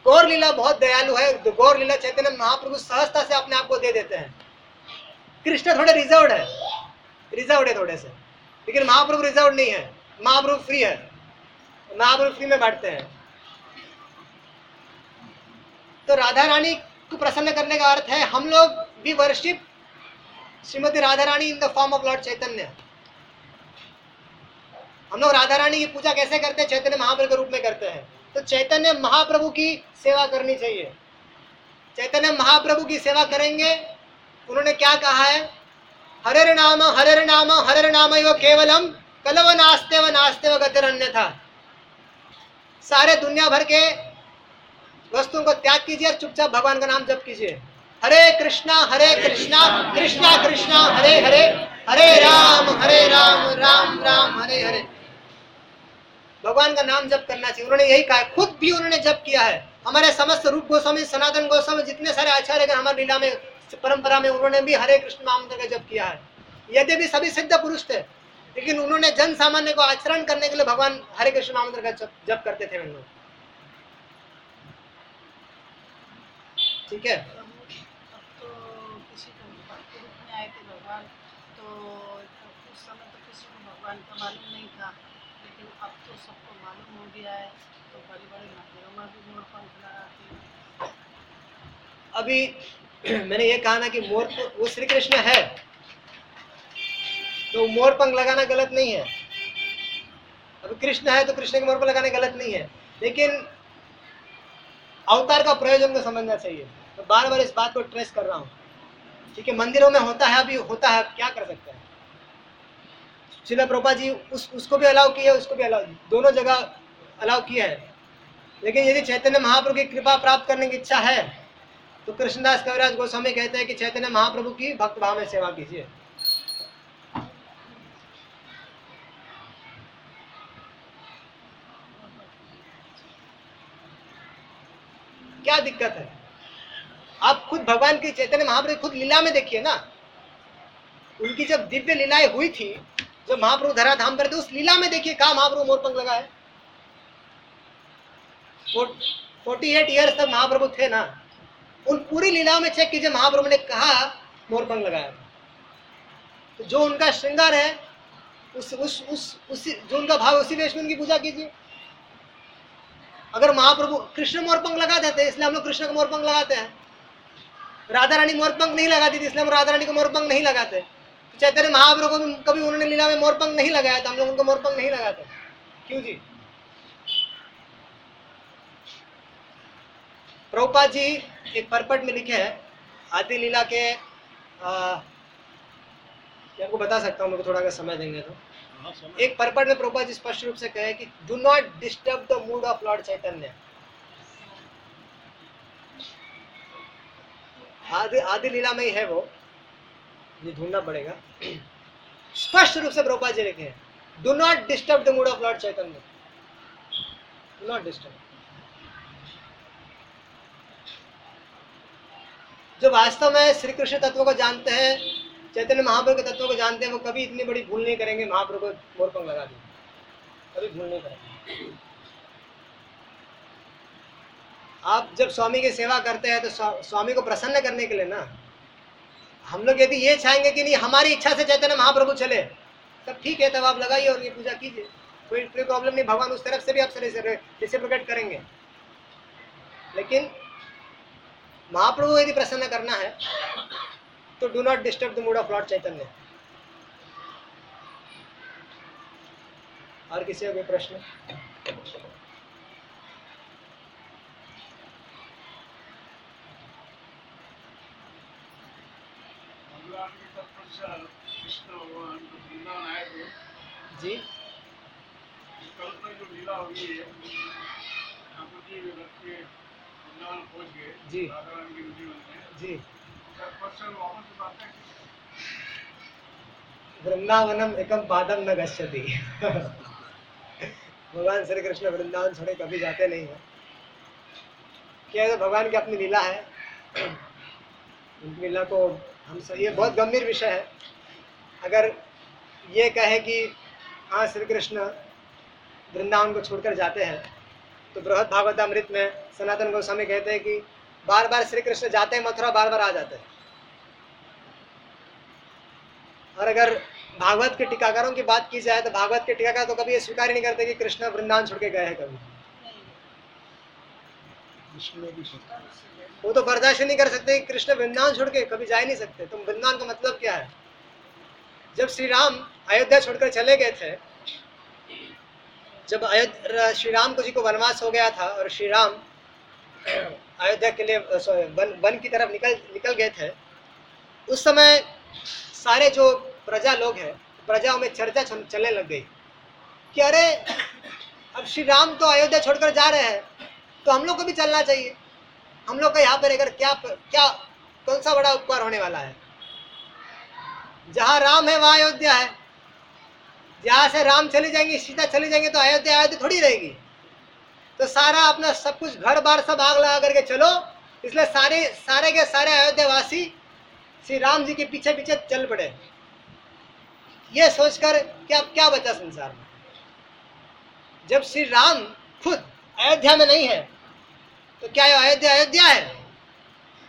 गौर लीला बहुत दयालु है तो गौर लीला चैतन्य महाप्रभु सहजता से अपने आप को दे देते हैं। कृष्ण थोड़े रिज़र्व है। रिज़र्व है थोड़े से। लेकिन महाप्रभु रिज़र्व नहीं है। महाप्रभु फ्री है। महाप्रभु फ्री में बैठते हैं। तो राधा रानी को प्रसन्न करने का अर्थ है, हम लोग भी worship Shrimati Radha Rani in the form of lord Chaitanya हम लोग राधा रानी की पूजा कैसे करते हैं? चैतन्य महाप्रभु के रूप में करते हैं। तो चैतन्य महाप्रभु की सेवा करनी चाहिए। चैतन्य महाप्रभु की सेवा करेंगे, उन्होंने क्या कहा है? हरे नाम हरे नाम हरे नाम यो केवलम कलव नास्ते व नास्ते व गतिर अन्यथा सारे दुनिया भर के वस्तुओं को त्याग कीजिए और चुपचाप भगवान का नाम जप कीजिए। हरे कृष्णा हरे कृष्णा कृष्णा कृष्णा, हरे हरे हरे राम हरे राम राम राम, हरे हरे। भगवान का नाम जप करना चाहिए। उन्होंने यही कहा खुद भी उन्होंने जप किया है। हमारे समस्त रूप गोस्वामी, सनातन गोस्वामी, जितने सारे आचार्य हमारी लीला में परंपरा में उन्होंने भी हरे कृष्ण नाम का जप किया है। यदि भी सभी सिद्ध पुरुष थे लेकिन उन्होंने जन सामान्य को आचरण करने के लिए भगवान हरे कृष्ण नाम का जप, करते थे लोग। ठीक हैं? अभी मैंने ये कहा ना कि मोर वो श्री कृष्ण है। तो मोर पंख लगाना गलत नहीं है। अभी कृष्ण है तो कृष्ण के मोर पंख लगाना गलत नहीं है। लेकिन अवतार का प्रयोजन को समझना चाहिए। तो बार बार इस बात को ट्रेस कर रहा हूँ। ठीक है, मंदिरों में होता है, अभी होता है क्या कर सकते हैं? शिला प्रभा जी, उस, उसको भी अलाउ किया है उसको भी अलाउ दोनों जगह अलाउ किया है। लेकिन यदि चैतन्य महाप्रभु की कृपा प्राप्त करने की इच्छा है तो कृष्णदास कविराज गोस्वामी कहते हैं कि चैतन्य महाप्रभु की भक्त भाव में सेवा कीजिए। क्या दिक्कत है? आप खुद भगवान की चैतन्य महाप्रभु खुद लीला में देखिए ना। उनकी जब दिव्य लीलाएँ हुई थी, जब महाप्रभु धरा धाम पर थे, उस लीला में देखिए कहा महाप्रभु मोरपंख लगा है फोर्टी एट ईयर्स तक महाप्रभु थे ना। उन पूरी लीलाओं में चेक कीजिए महाप्रभु ने कहा मोरपंख लगाया। तो जो उनका श्रृंगार है, उस उस उस, उसी, जो उनका भाव उसी वेश में उनकी पूजा कीजिए। अगर महाप्रभु कृष्ण मोरपंख लगा देते, इसलिए हम लोग कृष्ण का मोरपंख लगाते हैं। राधा रानी मोरपंख नहीं लगाती थी, इसलिए हम राधा रानी को मोरपंख नहीं लगाते। तो चैतन्य महाप्रभु को कभी उन्होंने लीला में मोरपंख नहीं लगाया था हम लोग उनको मोरपंख नहीं लगाते। क्यों जी? प्रभुपाद जी एक परपट में लिखे है। आदि लीला के आपको बता सकता हूँ मेरे को थोड़ा अगर समय देंगे तो। हाँ, एक परपट में प्रभुपाद जी स्पष्ट रूप से कहे कि do not disturb the mood of lord Chaitanya आदि आदि लीला में ही है वो। ये ढूंढना पड़ेगा। स्पष्ट रूप से प्रभुपाद जी लिखे हैं। Do not disturb the mood of lord Chaitanya do not disturb जो वास्तव में श्री कृष्ण तत्व को जानते हैं, चैतन्य महाप्रभु के तत्व को जानते हैं, वो कभी इतनी बड़ी भूल नहीं करेंगे, महाप्रभु को मोरपंख लगा दी कभी भूल नहीं करेंगे। आप जब स्वामी की सेवा करते हैं तो स्वा- स्वामी को प्रसन्न करने के लिए ना, हम लोग यदि ये चाहेंगे कि नहीं, हमारी इच्छा से चैतन्य महाप्रभु चले, तब ठीक है, तब आप लगाइए और ये पूजा कीजिए। कोई कोई प्रॉब्लम नहीं, भगवान उस तरफ़ से भी आप आपसे रिसिप्रोकेट करेंगे। लेकिन महाप्रभु यदि प्रसन्न करना है तो do not disturb the mood of lord Chaitanya और किसी का कोई प्रश्न? जो। थे जी लीला हुई है जी। जी। वृंदावनम एकम पादम न गच्छति। भगवान श्री कृष्ण वृंदावन छोड़े कभी जाते नहीं है। क्या है, भगवान की अपनी लीला है? उनकी लीला को हम स- ये बहुत गंभीर विषय है। अगर ये कहे कि हाँ श्री कृष्ण वृंदावन को छोड़कर जाते हैं तो बृहद भागवत अमृत में सनातन गोस्वामी कहते हैं कि बार बार श्री कृष्ण जाते हैं, मथुरा बार बार आ जाते हैं। और अगर भागवत के टीकाकारों की बात की जाए तो भागवत के टीकाकार तो कभी ये स्वीकार ही नहीं करते कि कृष्ण वृंदावन छोड़ के गए हैं कभी। वो तो बर्दाश्त नहीं कर सकते कृष्ण वृंदावन छोड़ के कभी जा ही नहीं सकते। तो वृंदावन का मतलब क्या है? जब श्री राम अयोध्या छोड़कर चले गए थे जब अयोध्या श्री राम को जी को वनवास हो गया था और श्री राम अयोध्या के लिए वन वन की तरफ़ निकल निकल गए थे, उस समय सारे जो प्रजा लोग हैं, प्रजाओं में चर्चा चलने लग गई कि अरे, अब श्री राम तो अयोध्या छोड़कर जा रहे हैं तो हम लोग को भी चलना चाहिए। हम लोग का यहाँ पर अगर क्या क्या, कौन सा बड़ा उपकार होने वाला है? जहाँ राम है, वहाँ अयोध्या है। जहाँ से राम चले जाएँगे, सीता चले जाएँगे तो अयोध्या अयोध्या थोड़ी रहेगी। तो सारा अपना सब कुछ घर बार सब आग लगा करके चलो। इसलिए सारे सारे के सारे अयोध्यावासी श्री राम जी के पीछे पीछे चल पड़े। ये सोचकर कि अब क्या बचा संसार में? जब श्री राम खुद अयोध्या में नहीं है तो क्या ये अयोध्या अयोध्या है?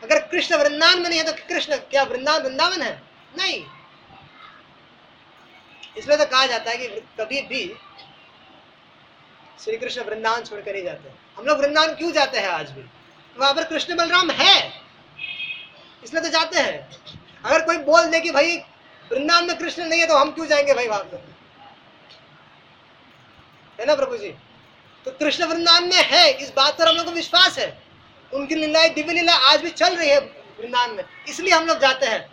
अगर कृष्ण वृंदावन में नहीं है तो कृष्ण, क्या वृंदावन वृंदावन है? नहीं। इसलिए तो कहा जाता है कि कभी भी श्री कृष्ण वृंदावन छोड़कर ही जाते। हैं हम लोग वृंदावन क्यों जाते हैं आज भी? वहाँ पर कृष्ण बलराम है। इसलिए तो जाते हैं। अगर कोई बोल दे कि भाई वृंदावन में कृष्ण नहीं है तो हम क्यों जाएँगे भाई वहाँ पर? है ना प्रभु जी? तो कृष्ण वृंदावन में है। इस बात पर हम लोग को विश्वास है। उनकी लीलाएँ, दिव्य लीला आज भी चल रही है वृंदावन में। इसलिए हम लोग जाते हैं।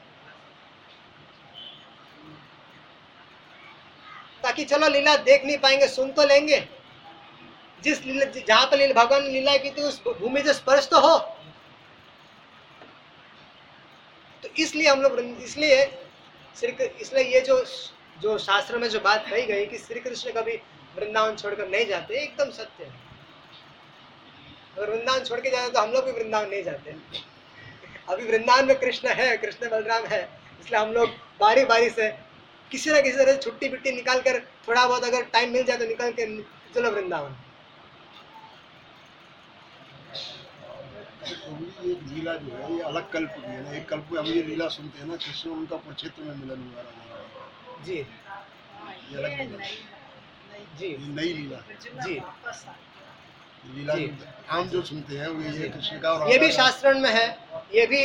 ताकि चलो लीला देख नहीं पाएँगे, सुन तो लेंगे। जिस जहाँ पर लीला भगवान ने लीला की थी, उस भूमि से स्पर्श तो हो। तो इसलिए हम लोग इसलिए श्री इसलिए ये जो जो शास्त्र में जो बात कही गई कि श्री कृष्ण कभी वृंदावन छोड़कर नहीं जाते एकदम सत्य है। अगर वृंदावन छोड़ के जाते तो हम लोग भी वृंदावन नहीं जाते। अभी वृंदावन में कृष्ण है, कृष्ण बलराम है, इसलिए हम लोग बारी बारी से किसी ना किसी तरह से छुट्टी बिट्टी निकाल कर थोड़ा बहुत अगर टाइम मिल जाए तो निकल के चलो वृंदावन। अभी एक लीला जो है ये अलग कल्प की है ना? एक कल्प में हम ये लीला सुनते हैं ना कृष्ण उनका कुरुक्षेत्र में मिलन हुआ राधा जी। ये अलग लीला। जी। नई लीला जी। ये लीला जी। जो आम जो सुनते हैं वो ये कृष्ण का और ये भी शास्त्रण में है ये भी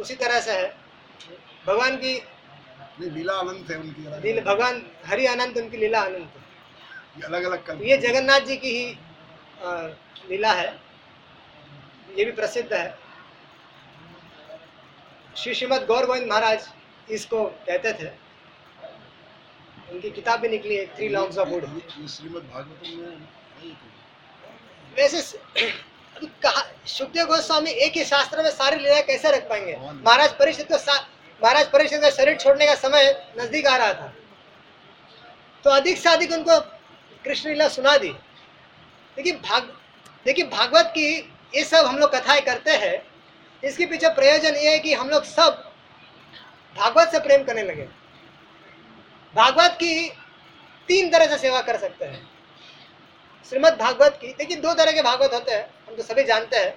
उसी तरह से है। भगवान की नहीं लीला अनंत है उनकी अलग लीला भगवान हरि अनंत उनकी लीला अनंत है। अलग अलग कल्प तो ये जगन्नाथ जी की ही लीला है। ये भी प्रसिद्ध है। श्री श्रीमद गौर गोविंद महाराज इसको कहते थे। उनकी किताब भी निकली है three logs of wood Shrimad Bhagavatam में है ये तो। वैसे कहा सुखदेव गोस्वामी एक ही शास्त्र में सारी लीला कैसे रख पाएँगे? महाराज परीक्षित को महाराज परीक्षित का शरीर छोड़ने का समय नज़दीक आ रहा था। तो अधिक से अधिक उनको कृष्ण लीला सुना दी। देखिए भाग देखिए भागवत की ये सब हम लोग कथाएँ करते हैं, इसके पीछे प्रयोजन ये है कि हम लोग सब भागवत से प्रेम करने लगे। भागवत की तीन तरह से सेवा कर सकते हैं। श्रीमद भागवत की, देखिए दो तरह के भागवत होते हैं, हम तो सभी जानते हैं।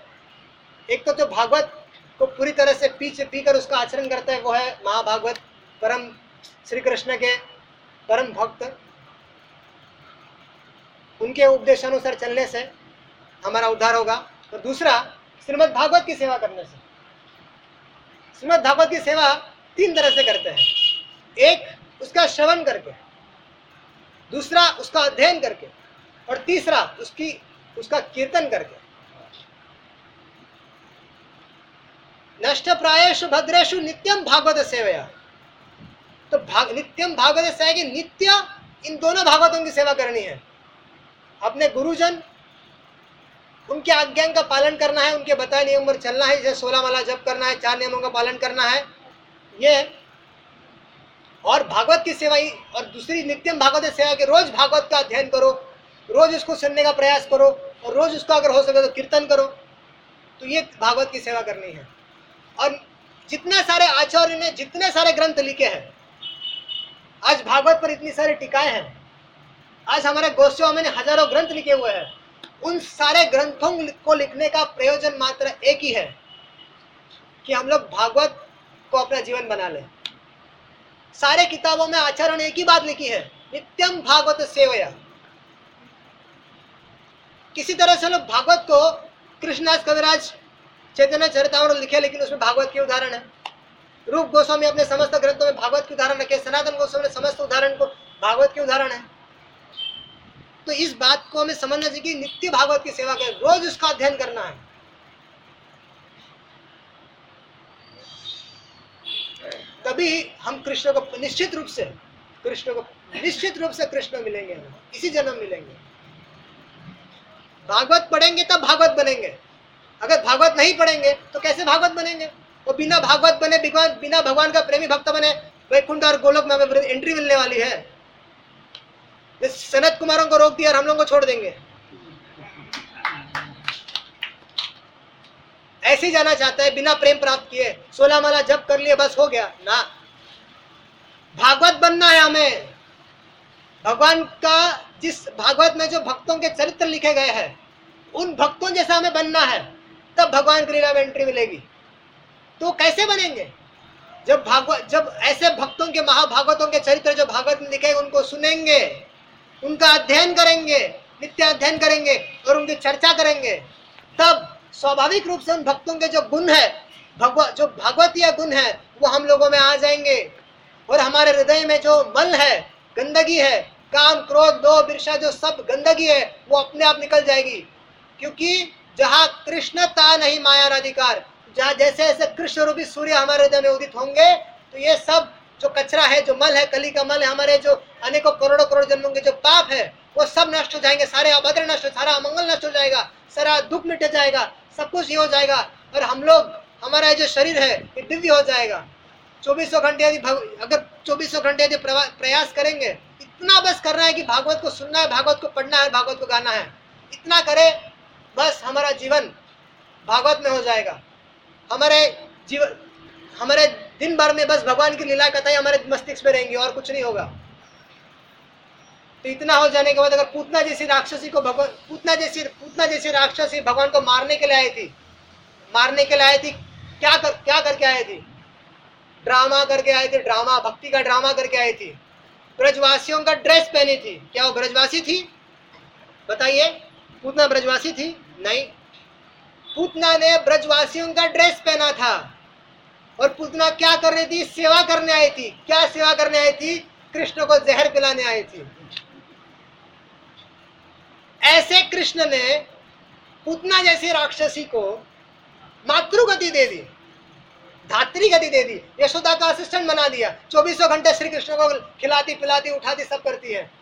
एक तो जो भागवत को पूरी तरह से पी से पीकर उसका आचरण करता है, वो है महाभागवत, परम श्री कृष्ण के परम भक्त। उनके उपदेशानुसार चलने से हमारा उद्धार होगा। और दूसरा श्रीमद् भागवत की सेवा करने से। श्रीमद् भागवत की सेवा तीन तरह से करते हैं। एक, उसका श्रवण करके। दूसरा, उसका अध्ययन करके। और तीसरा, उसकी, उसका कीर्तन करके। नष्ट प्रायेशु भद्रेशु नित्यम भागवत सेवया। तो भाग नित्यम भागवत सेवा की नित्य इन दोनों भागवतों की सेवा करनी है। अपने गुरुजन, उनके आज्ञा का पालन करना है, उनके बताए नियम पर चलना है, जैसे सोलह माला जप करना है, चार नियमों का पालन करना है, ये और भागवत की सेवा ही, और दूसरी नित्यम भागवत सेवा के रोज भागवत का अध्ययन करो, रोज उसको सुनने का प्रयास करो, और रोज उसको अगर हो सके तो कीर्तन करो तो ये भागवत की सेवा करनी है। और जितने सारे आचार्य ने जितने सारे ग्रंथ लिखे हैं, आज भागवत पर इतनी सारी टीकाएँ हैं, आज हमारे गोस्वामी ने हज़ारों ग्रंथ लिखे हुए हैं, उन सारे ग्रंथों को लिखने का प्रयोजन मात्र एक ही है कि हम लोग भागवत को अपना जीवन बना लें। सारे किताबों में आचार्य ने एक ही बात लिखी है, नित्यम भागवत सेवया। किसी तरह से लोग भागवत को कृष्णदास कविराज चैतन्य चरितामृत लिखे, लेकिन उसमें भागवत के उदाहरण है। रूप गोस्वामी अपने समस्त ग्रंथों में भागवत के उदाहरण रखे, सनातन गोस्वामी ने समस्त उदाहरण को, भागवत के उदाहरण है। तो इस बात को हमें समझना चाहिए कि नित्य भागवत की सेवा करें, रोज उसका अध्ययन करना है। तभी हम कृष्ण को निश्चित रूप से, कृष्ण को निश्चित रूप से कृष्ण मिलेंगे, इसी जन्म मिलेंगे। भागवत पढ़ेंगे तब भागवत बनेंगे। अगर भागवत नहीं पढ़ेंगे तो कैसे भागवत बनेंगे? वो बिना भागवत बने भगवान बिना भगवान का प्रेमी भक्त बने वैकुंठ और गोलोक में हमें एंट्री मिलने वाली है। सनत कुमारों को रोक दिया और हम लोगों को छोड़ देंगे। ऐसे जाना चाहता है, बिना प्रेम प्राप्त किए। सोलह माला जब कर लिए, बस हो गया। ना। भागवत बनना है हमें। भगवान का जिस भागवत में जो भक्तों के चरित्र लिखे गए हैं, उन भक्तों जैसा हमें बनना है। तब भगवान की लीला में एंट्री मिलेगी। तो कैसे बनेंगे? जब भागवत जब ऐसे भक्तों के, महाभागवतों के चरित्र जो भागवत में लिखे उनको सुनेंगे, उनका अध्ययन करेंगे नित्य अध्ययन करेंगे और उनकी चर्चा करेंगे, तब स्वाभाविक रूप से उन भक्तों के जो गुण है भगवत जो भागवतीय गुण है, वो हम लोगों में आ जाएँगे। और हमारे हृदय में जो मल है, गंदगी है, काम, क्रोध दो बिरसा, जो सब गंदगी है, वो अपने आप निकल जाएगी। क्योंकि जहाँ कृष्णता नहीं माया अधिकार, जहाँ जैसे जैसे कृष्ण रूपी सूर्य हमारे हृदय में उदित होंगे तो ये सब जो कचरा है, जो मल है, कली का मल है, हमारे जो अनेकों करोड़ों करोड़ जन्मों के जो पाप है, वो सब नष्ट हो जाएँगे, सारे अभद्र नष्ट सारा अमंगल नष्ट हो जाएगा, सारा दुख मिट जाएगा, सब कुछ ये हो जाएगा, और हम लोग, हमारा जो शरीर है, ये दिव्य हो जाएगा। चौबीसों घंटे यदि अगर चौबीसों घंटे यदि प्रयास करेंगे, इतना बस करना है कि भागवत को सुनना है, भागवत को पढ़ना है, भागवत को गाना है, इतना करे बस हमारा जीवन भागवत में हो जाएगा। हमारे जीवन हमारे दिन भर में बस भगवान की लीला कथाएँ हमारे मस्तिष्क में रहेंगी, और कुछ नहीं होगा। तो इतना हो जाने के बाद अगर पूतना जैसी राक्षसी को भगवान, पूतना जैसी पूतना जैसी राक्षसी भगवान को मारने के लिए आई थी, मारने के लिए आई थी, क्या कर, क्या करके आई थी? ड्रामा करके आई थी, ड्रामा, भक्ति का ड्रामा करके आई थी। ब्रजवासियों का ड्रेस पहनी थी। क्या वो ब्रजवासी थी? बताइए। पूतना ब्रजवासी थी? नहीं। पूतना ने ब्रजवासियों का ड्रेस पहना था। और पूतना क्या कर रही थी सेवा करने आई थी। क्या सेवा करने आई थी? कृष्ण को जहर पिलाने आई थी। ऐसे कृष्ण ने पूतना जैसी राक्षसी को मातृगति दे दी। धात्री गति दे दी। यशोदा का असिस्टेंट बना दिया। चौबीसों घंटे श्री कृष्ण को खिलाती पिलाती उठाती, सब करती है।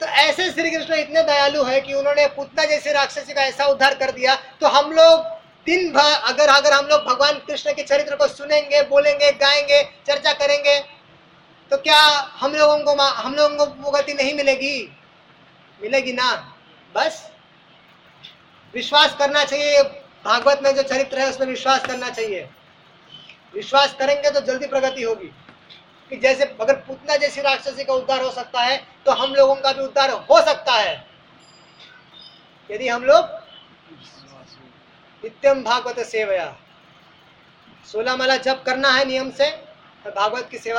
तो ऐसे श्री कृष्ण इतने दयालु है कि उन्होंने पुतना जैसे राक्षसी का ऐसा उद्धार कर दिया। तो हम लोग दिन भर अगर अगर हम लोग भगवान कृष्ण के चरित्र को सुनेंगे, बोलेंगे, गाएँगे, चर्चा करेंगे तो क्या हम लोगों को हम लोगों को वो गति नहीं मिलेगी? मिलेगी ना। बस विश्वास करना चाहिए भागवत में जो चरित्र है उसमें विश्वास करना चाहिए। विश्वास करेंगे तो जल्दी प्रगति होगी। कि जैसे अगर पुतना जैसी राक्षसी का उद्धार हो सकता है तो हम लोगों का भी उद्धार हो सकता है। यदि हम लोग नित्यम भागवत सेवया। सोलह माला जब करना है नियम से तो भागवत की सेवा